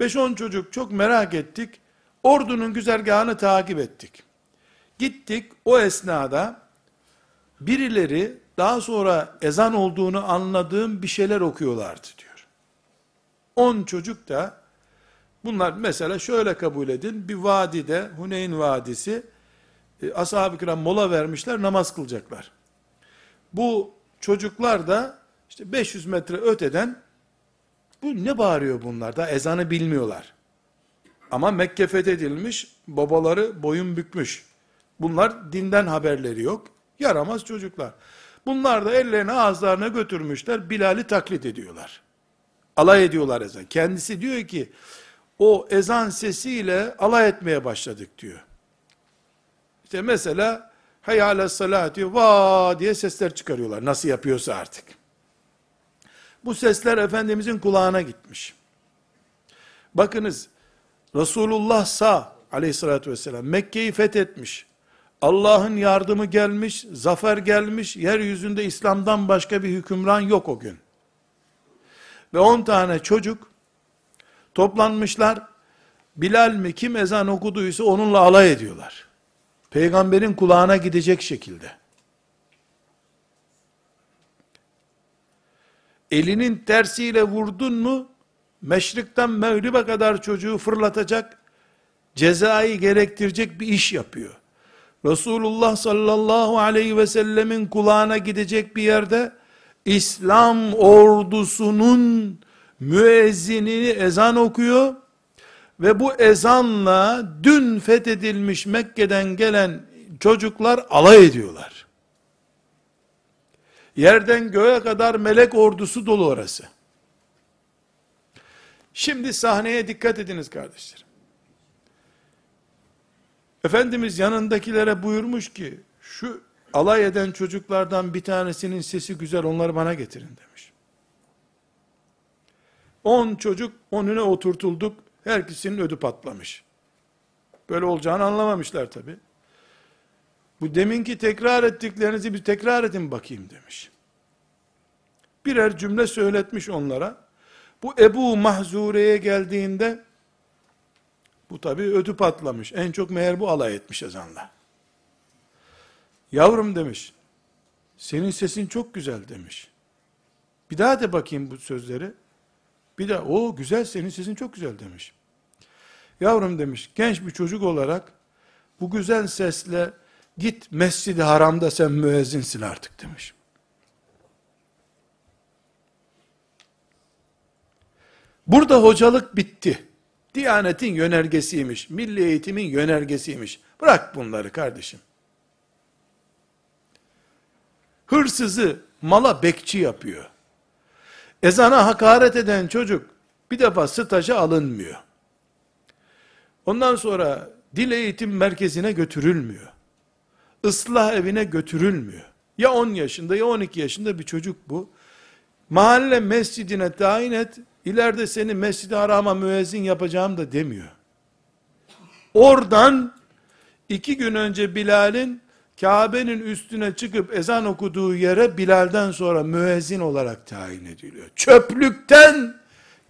5-10 çocuk çok merak ettik. Ordunun güzergahını takip ettik. Gittik o esnada birileri daha sonra ezan olduğunu anladığım bir şeyler okuyorlardı diyor. 10 çocuk da bunlar mesela şöyle kabul edin bir vadide Huneyn Vadisi e, ashab-ı kiram mola vermişler namaz kılacaklar. Bu çocuklar da işte 500 metre öteden bu ne bağırıyor bunlar da ezanı bilmiyorlar. Ama Mekke fethedilmiş, babaları boyun bükmüş. Bunlar dinden haberleri yok. Yaramaz çocuklar. Bunlar da ellerini ağızlarına götürmüşler, Bilal'i taklit ediyorlar. Alay ediyorlar ezan. Kendisi diyor ki, o ezan sesiyle alay etmeye başladık diyor. İşte mesela, hayale salat diyor, va diye sesler çıkarıyorlar. Nasıl yapıyorsa artık. Bu sesler Efendimizin kulağına gitmiş. Bakınız, Resulullah sağ aleyhissalatü vesselam Mekke'yi fethetmiş. Allah'ın yardımı gelmiş, zafer gelmiş, yeryüzünde İslam'dan başka bir hükümran yok o gün. Ve on tane çocuk toplanmışlar, Bilal mi kim ezan okuduysa onunla alay ediyorlar. Peygamberin kulağına gidecek şekilde. Elinin tersiyle vurdun mu, meşrikten mevribe kadar çocuğu fırlatacak, cezayı gerektirecek bir iş yapıyor. Resulullah sallallahu aleyhi ve sellemin kulağına gidecek bir yerde, İslam ordusunun müezzini ezan okuyor, ve bu ezanla dün fethedilmiş Mekke'den gelen çocuklar alay ediyorlar. Yerden göğe kadar melek ordusu dolu orası. Şimdi sahneye dikkat ediniz kardeşlerim. Efendimiz yanındakilere buyurmuş ki, şu alay eden çocuklardan bir tanesinin sesi güzel, onları bana getirin demiş. On çocuk onuna oturtulduk, herkesinin ödü patlamış. Böyle olacağını anlamamışlar tabi. Bu deminki tekrar ettiklerinizi bir tekrar edin bakayım demiş. Birer cümle söyletmiş onlara. Bu Ebu Mahzure'ye geldiğinde bu tabi ödü patlamış. En çok meğer bu alay etmiş ezanla. Yavrum demiş. Senin sesin çok güzel demiş. Bir daha de bakayım bu sözleri. Bir daha o güzel senin sesin çok güzel demiş. Yavrum demiş genç bir çocuk olarak bu güzel sesle git mescidi haramda sen müezzinsin artık demiş. Burada hocalık bitti. Diyanetin yönergesiymiş, milli eğitimin yönergesiymiş. Bırak bunları kardeşim. Hırsızı mala bekçi yapıyor. Ezana hakaret eden çocuk bir defa staja alınmıyor. Ondan sonra dil eğitim merkezine götürülmüyor. Islah evine götürülmüyor. Ya 10 yaşında ya 12 yaşında bir çocuk bu. Mahalle mescidine tayin et, ileride seni mescid-i harama müezzin yapacağım da demiyor. Oradan iki gün önce Bilal'in Kabe'nin üstüne çıkıp ezan okuduğu yere Bilal'den sonra müezzin olarak tayin ediliyor. Çöplükten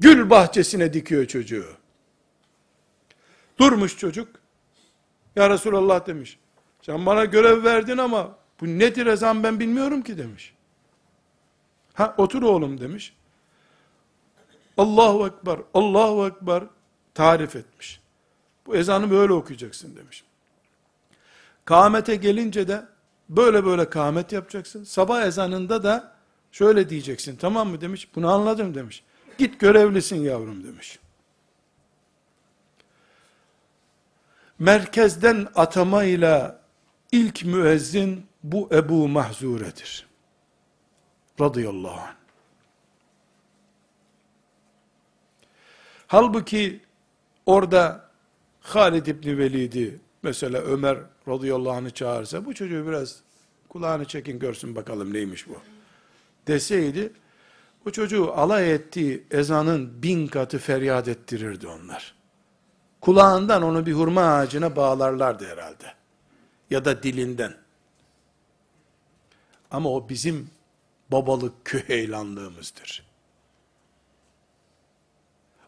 gül bahçesine dikiyor çocuğu. Durmuş çocuk. Ya Resulallah demiş. Sen bana görev verdin ama bu nedir ezan ben bilmiyorum ki demiş. Ha otur oğlum demiş. Allahu Ekber, Allahu Ekber tarif etmiş. Bu ezanı böyle okuyacaksın demiş. Kâmete gelince de böyle böyle kâmet yapacaksın. Sabah ezanında da şöyle diyeceksin tamam mı demiş. Bunu anladım demiş. Git görevlisin yavrum demiş. Merkezden atamayla ilk müezzin bu Ebu Mahzure'dir. Radıyallahu anh. Halbuki orada Halid İbni Velid'i mesela Ömer radıyallahu anh'ı çağırsa bu çocuğu biraz kulağını çekin görsün bakalım neymiş bu deseydi bu çocuğu alay ettiği ezanın bin katı feryat ettirirdi onlar. Kulağından onu bir hurma ağacına bağlarlardı herhalde. Ya da dilinden. Ama o bizim babalık küheylanlığımızdır.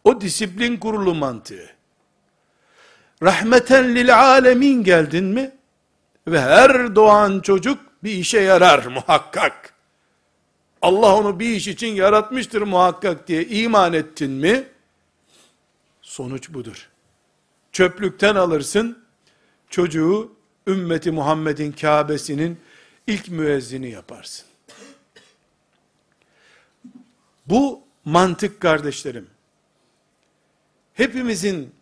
O disiplin kurulu mantığı. Rahmeten lil alemin geldin mi? Ve her doğan çocuk bir işe yarar muhakkak. Allah onu bir iş için yaratmıştır muhakkak diye iman ettin mi? Sonuç budur. Çöplükten alırsın, çocuğu ümmeti Muhammed'in Kabe'sinin ilk müezzini yaparsın. Bu mantık kardeşlerim, hepimizin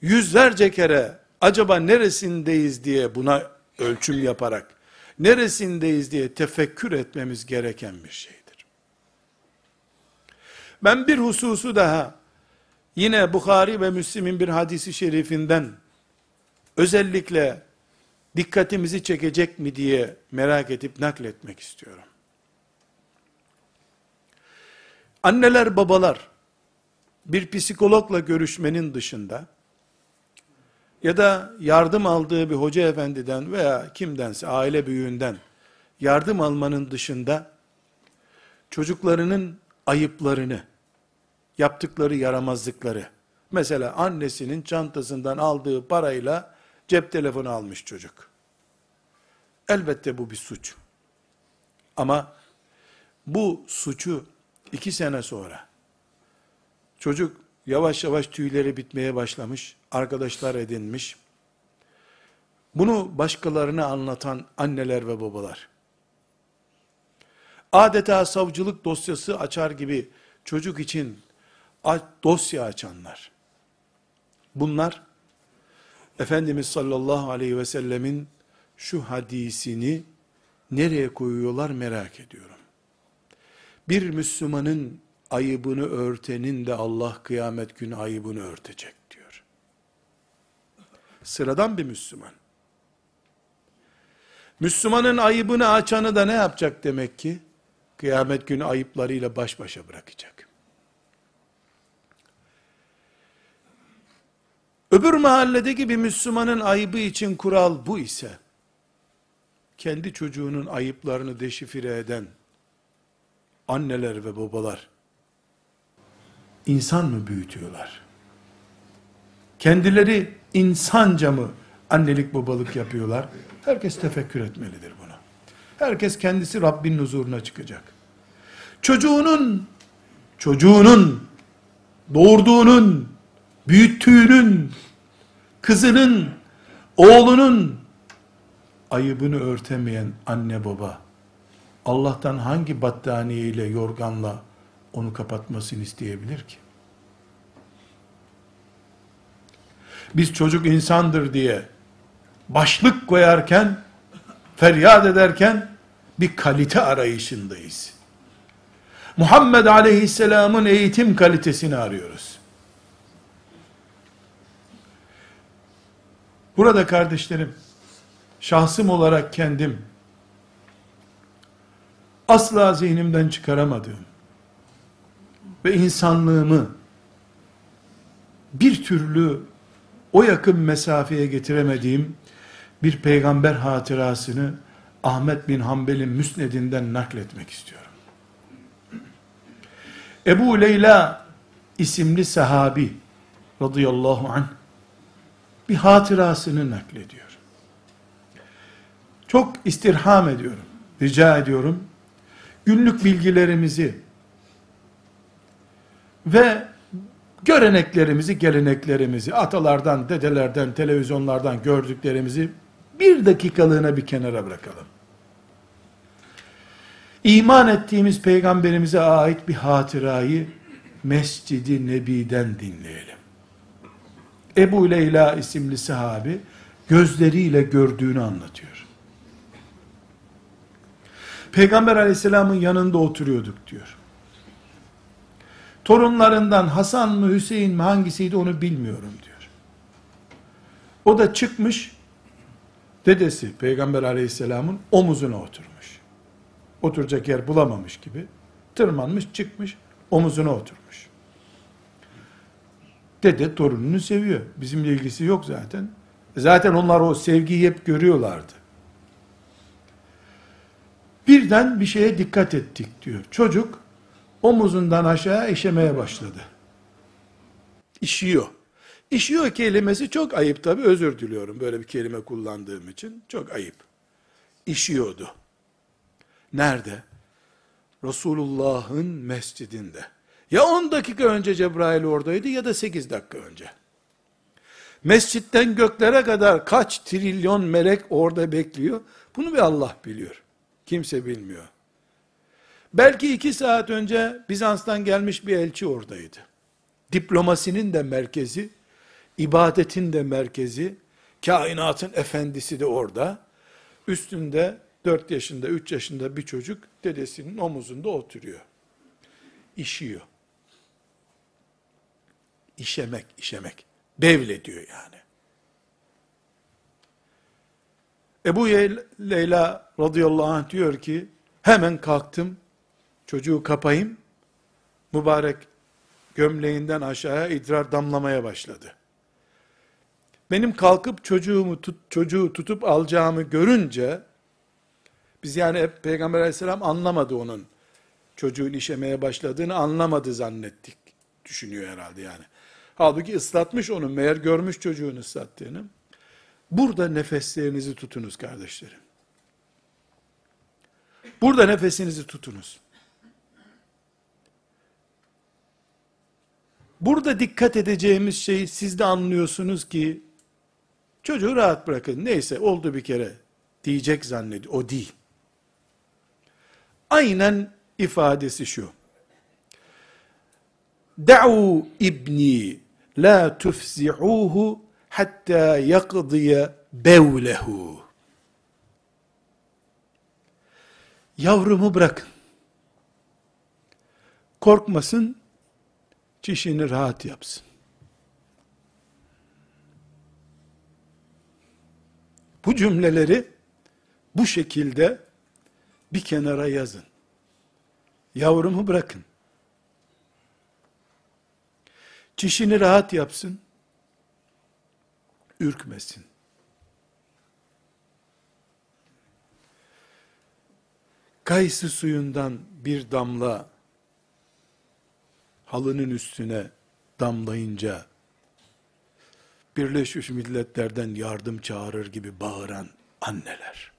yüzlerce kere acaba neresindeyiz diye buna ölçüm yaparak, neresindeyiz diye tefekkür etmemiz gereken bir şeydir. Ben bir hususu daha, yine Bukhari ve Müslim'in bir hadisi şerifinden, özellikle dikkatimizi çekecek mi diye merak edip nakletmek istiyorum. Anneler, babalar bir psikologla görüşmenin dışında ya da yardım aldığı bir hoca efendiden veya kimdense aile büyüğünden yardım almanın dışında çocuklarının ayıplarını, yaptıkları yaramazlıkları, mesela annesinin çantasından aldığı parayla cep telefonu almış çocuk. Elbette bu bir suç. Ama bu suçu iki sene sonra çocuk yavaş yavaş tüyleri bitmeye başlamış, arkadaşlar edinmiş. Bunu başkalarına anlatan anneler ve babalar, adeta savcılık dosyası açar gibi çocuk için dosya açanlar, bunlar, Efendimiz sallallahu aleyhi ve sellemin şu hadisini nereye koyuyorlar merak ediyorum. Bir Müslümanın ayıbını örtenin de Allah kıyamet günü ayıbını örtecek diyor. Sıradan bir Müslüman. Müslümanın ayıbını açanı da ne yapacak demek ki? Kıyamet günü ayıplarıyla baş başa bırakacak. Öbür mahalledeki bir Müslümanın ayıbı için kural bu ise, kendi çocuğunun ayıplarını deşifre eden anneler ve babalar, insan mı büyütüyorlar? Kendileri insanca mı annelik babalık yapıyorlar? Herkes tefekkür etmelidir bunu. Herkes kendisi Rabbin huzuruna çıkacak. Çocuğunun, çocuğunun, doğurduğunun, büyüttüğünün, kızının, oğlunun ayıbını örtemeyen anne baba, Allah'tan hangi battaniye ile yorganla onu kapatmasını isteyebilir ki? Biz çocuk insandır diye başlık koyarken, feryat ederken bir kalite arayışındayız. Muhammed Aleyhisselam'ın eğitim kalitesini arıyoruz. Burada kardeşlerim, şahsım olarak kendim, asla zihnimden çıkaramadığım ve insanlığımı bir türlü o yakın mesafeye getiremediğim bir peygamber hatırasını Ahmet bin Hanbel'in müsnedinden nakletmek istiyorum. Ebu Leyla isimli sahabi radıyallahu anh bir hatırasını naklediyor. Çok istirham ediyorum, rica ediyorum. Günlük bilgilerimizi ve göreneklerimizi, geleneklerimizi, atalardan, dedelerden, televizyonlardan gördüklerimizi bir dakikalığına bir kenara bırakalım. İman ettiğimiz peygamberimize ait bir hatırayı Mescidi Nebi'den dinleyelim. Ebu Leyla isimli sahabi gözleriyle gördüğünü anlatıyor. Peygamber aleyhisselamın yanında oturuyorduk diyor. Torunlarından Hasan mı Hüseyin mi hangisiydi onu bilmiyorum diyor. O da çıkmış, dedesi Peygamber aleyhisselamın omuzuna oturmuş. Oturacak yer bulamamış gibi, tırmanmış çıkmış, omuzuna oturmuş. Dede torununu seviyor. Bizimle ilgisi yok zaten. Zaten onlar o sevgiyi hep görüyorlardı. Birden bir şeye dikkat ettik diyor. Çocuk omuzundan aşağı işemeye başladı. İşiyor. İşiyor kelimesi çok ayıp tabi özür diliyorum böyle bir kelime kullandığım için. Çok ayıp. İşiyordu. Nerede? Resulullah'ın mescidinde. Ya 10 dakika önce Cebrail oradaydı ya da 8 dakika önce. Mescitten göklere kadar kaç trilyon melek orada bekliyor. Bunu bir Allah biliyor. Kimse bilmiyor. Belki iki saat önce Bizans'tan gelmiş bir elçi oradaydı. Diplomasinin de merkezi, ibadetin de merkezi, kainatın efendisi de orada. Üstünde 4 yaşında, 3 yaşında bir çocuk dedesinin omuzunda oturuyor. İşiyor. İşemek, işemek. Bevle diyor yani. Ebu Leyla radıyallahu anh diyor ki, hemen kalktım, çocuğu kapayım, mübarek gömleğinden aşağıya idrar damlamaya başladı. Benim kalkıp çocuğumu tut, çocuğu tutup alacağımı görünce biz yani hep Peygamber aleyhisselam anlamadı onun çocuğun işemeye başladığını anlamadı zannettik. Düşünüyor herhalde yani. Halbuki ıslatmış onu meğer görmüş çocuğun ıslattığını. Burada nefeslerinizi tutunuz kardeşlerim. Burada nefesinizi tutunuz. Burada dikkat edeceğimiz şey siz de anlıyorsunuz ki çocuğu rahat bırakın. Neyse oldu bir kere diyecek zannediyor. O değil. Aynen ifadesi şu. Da'u ibni la tufzi'uhu hatta yakdiye bevlehu. Yavrumu bırakın. Korkmasın, çişini rahat yapsın. Bu cümleleri bu şekilde bir kenara yazın. Yavrumu bırakın. Çişini rahat yapsın. Ürkmesin. Kayısı suyundan bir damla halının üstüne damlayınca Birleşmiş Milletler'den yardım çağırır gibi bağıran anneler.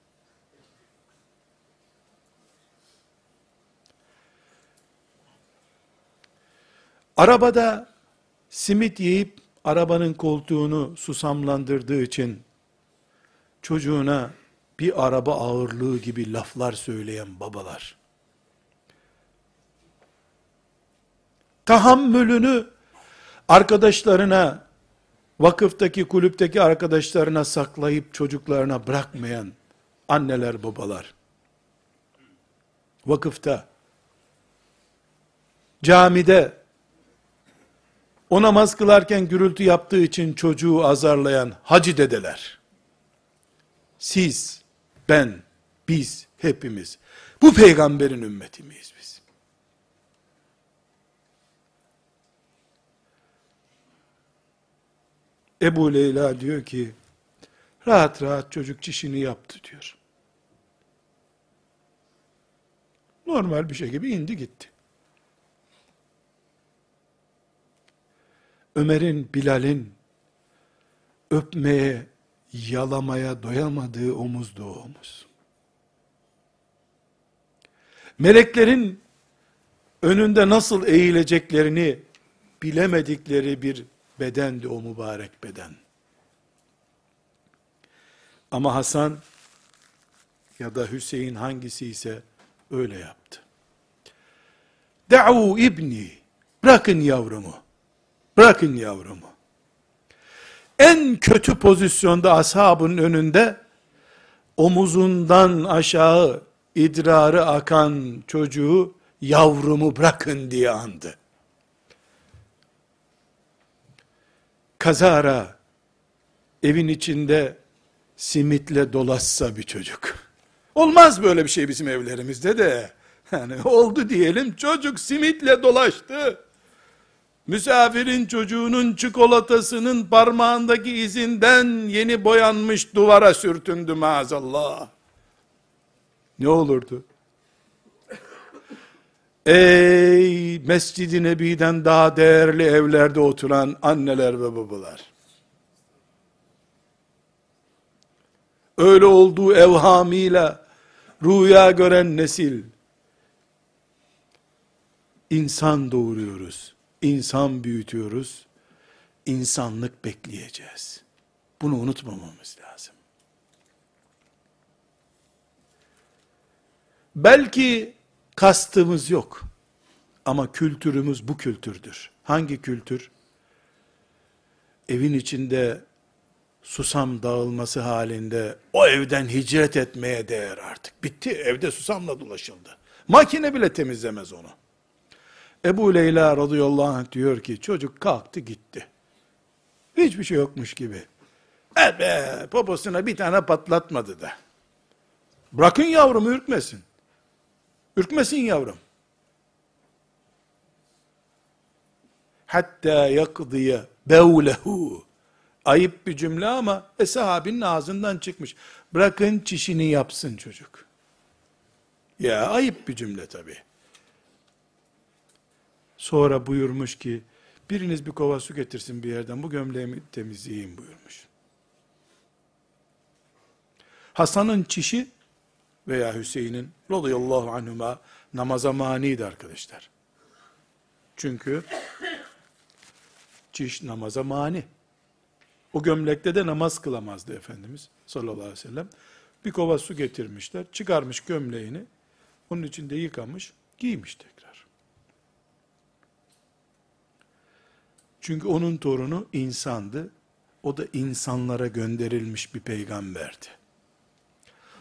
Arabada simit yiyip arabanın koltuğunu susamlandırdığı için çocuğuna bir araba ağırlığı gibi laflar söyleyen babalar. Tahammülünü arkadaşlarına, vakıftaki, kulüpteki arkadaşlarına saklayıp çocuklarına bırakmayan anneler, babalar. Vakıfta, camide, o namaz kılarken gürültü yaptığı için çocuğu azarlayan hacı dedeler. Siz, ben, biz, hepimiz. Bu peygamberin ümmeti miyiz biz? Ebu Leyla diyor ki, rahat rahat çocuk çişini yaptı diyor. Normal bir şey gibi indi gitti. Ömer'in, Bilal'in öpmeye, yalamaya doyamadığı omuzdu o omuz. Meleklerin önünde nasıl eğileceklerini bilemedikleri bir bedendi o mübarek beden. Ama Hasan ya da Hüseyin hangisi ise öyle yaptı. Da'u ibni, bırakın yavrumu, bırakın yavrumu en kötü pozisyonda ashabın önünde omuzundan aşağı idrarı akan çocuğu yavrumu bırakın diye andı. Kazara evin içinde simitle dolaşsa bir çocuk. Olmaz böyle bir şey bizim evlerimizde de. Yani oldu diyelim çocuk simitle dolaştı misafirin çocuğunun çikolatasının parmağındaki izinden yeni boyanmış duvara sürtündü maazallah. Ne olurdu? Ey Mescid-i Nebi'den daha değerli evlerde oturan anneler ve babalar. Öyle olduğu evhamıyla rüya gören nesil. insan doğuruyoruz insan büyütüyoruz, insanlık bekleyeceğiz. Bunu unutmamamız lazım. Belki kastımız yok. Ama kültürümüz bu kültürdür. Hangi kültür? Evin içinde susam dağılması halinde o evden hicret etmeye değer artık. Bitti evde susamla dolaşıldı. Makine bile temizlemez onu. Ebu Leyla radıyallahu anh diyor ki çocuk kalktı gitti. Hiçbir şey yokmuş gibi. E be poposuna bir tane patlatmadı da. Bırakın yavrum ürkmesin. Ürkmesin yavrum. hatta yakdiye bevlehu. Ayıp bir cümle ama e, sahabinin ağzından çıkmış. Bırakın çişini yapsın çocuk. Ya ayıp bir cümle tabi. Sonra buyurmuş ki, biriniz bir kova su getirsin bir yerden, bu gömleğimi temizleyeyim buyurmuş. Hasan'ın çişi veya Hüseyin'in radıyallahu anhuma namaza maniydi arkadaşlar. Çünkü çiş namaza mani. O gömlekte de namaz kılamazdı Efendimiz sallallahu aleyhi ve sellem. Bir kova su getirmişler, çıkarmış gömleğini, onun içinde yıkamış, giymiş tekrar. Çünkü onun torunu insandı, o da insanlara gönderilmiş bir peygamberdi.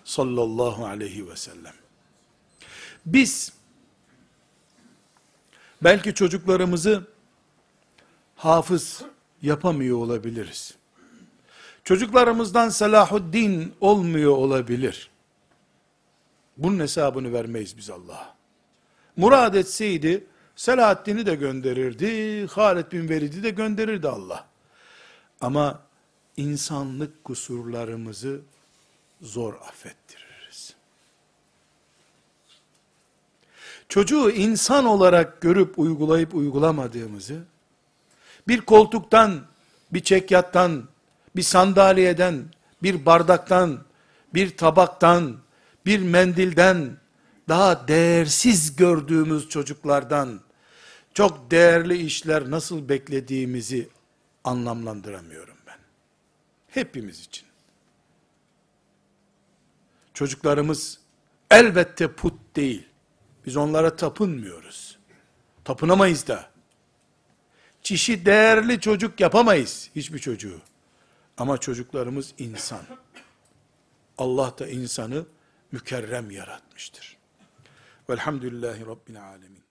Sallallahu aleyhi ve sellem. Biz, belki çocuklarımızı hafız yapamıyor olabiliriz. Çocuklarımızdan Salahuddin olmuyor olabilir. Bunun hesabını vermeyiz biz Allah'a. Murad etseydi, Selahaddin'i de gönderirdi, Halid bin Velid'i de gönderirdi Allah. Ama insanlık kusurlarımızı zor affettiririz. Çocuğu insan olarak görüp uygulayıp uygulamadığımızı, bir koltuktan, bir çekyattan, bir sandalyeden, bir bardaktan, bir tabaktan, bir mendilden, daha değersiz gördüğümüz çocuklardan, çok değerli işler nasıl beklediğimizi anlamlandıramıyorum ben. Hepimiz için. Çocuklarımız elbette put değil. Biz onlara tapınmıyoruz. Tapınamayız da. Çişi değerli çocuk yapamayız hiçbir çocuğu. Ama çocuklarımız insan. Allah da insanı mükerrem yaratmıştır. Velhamdülillahi Rabbil Alemin.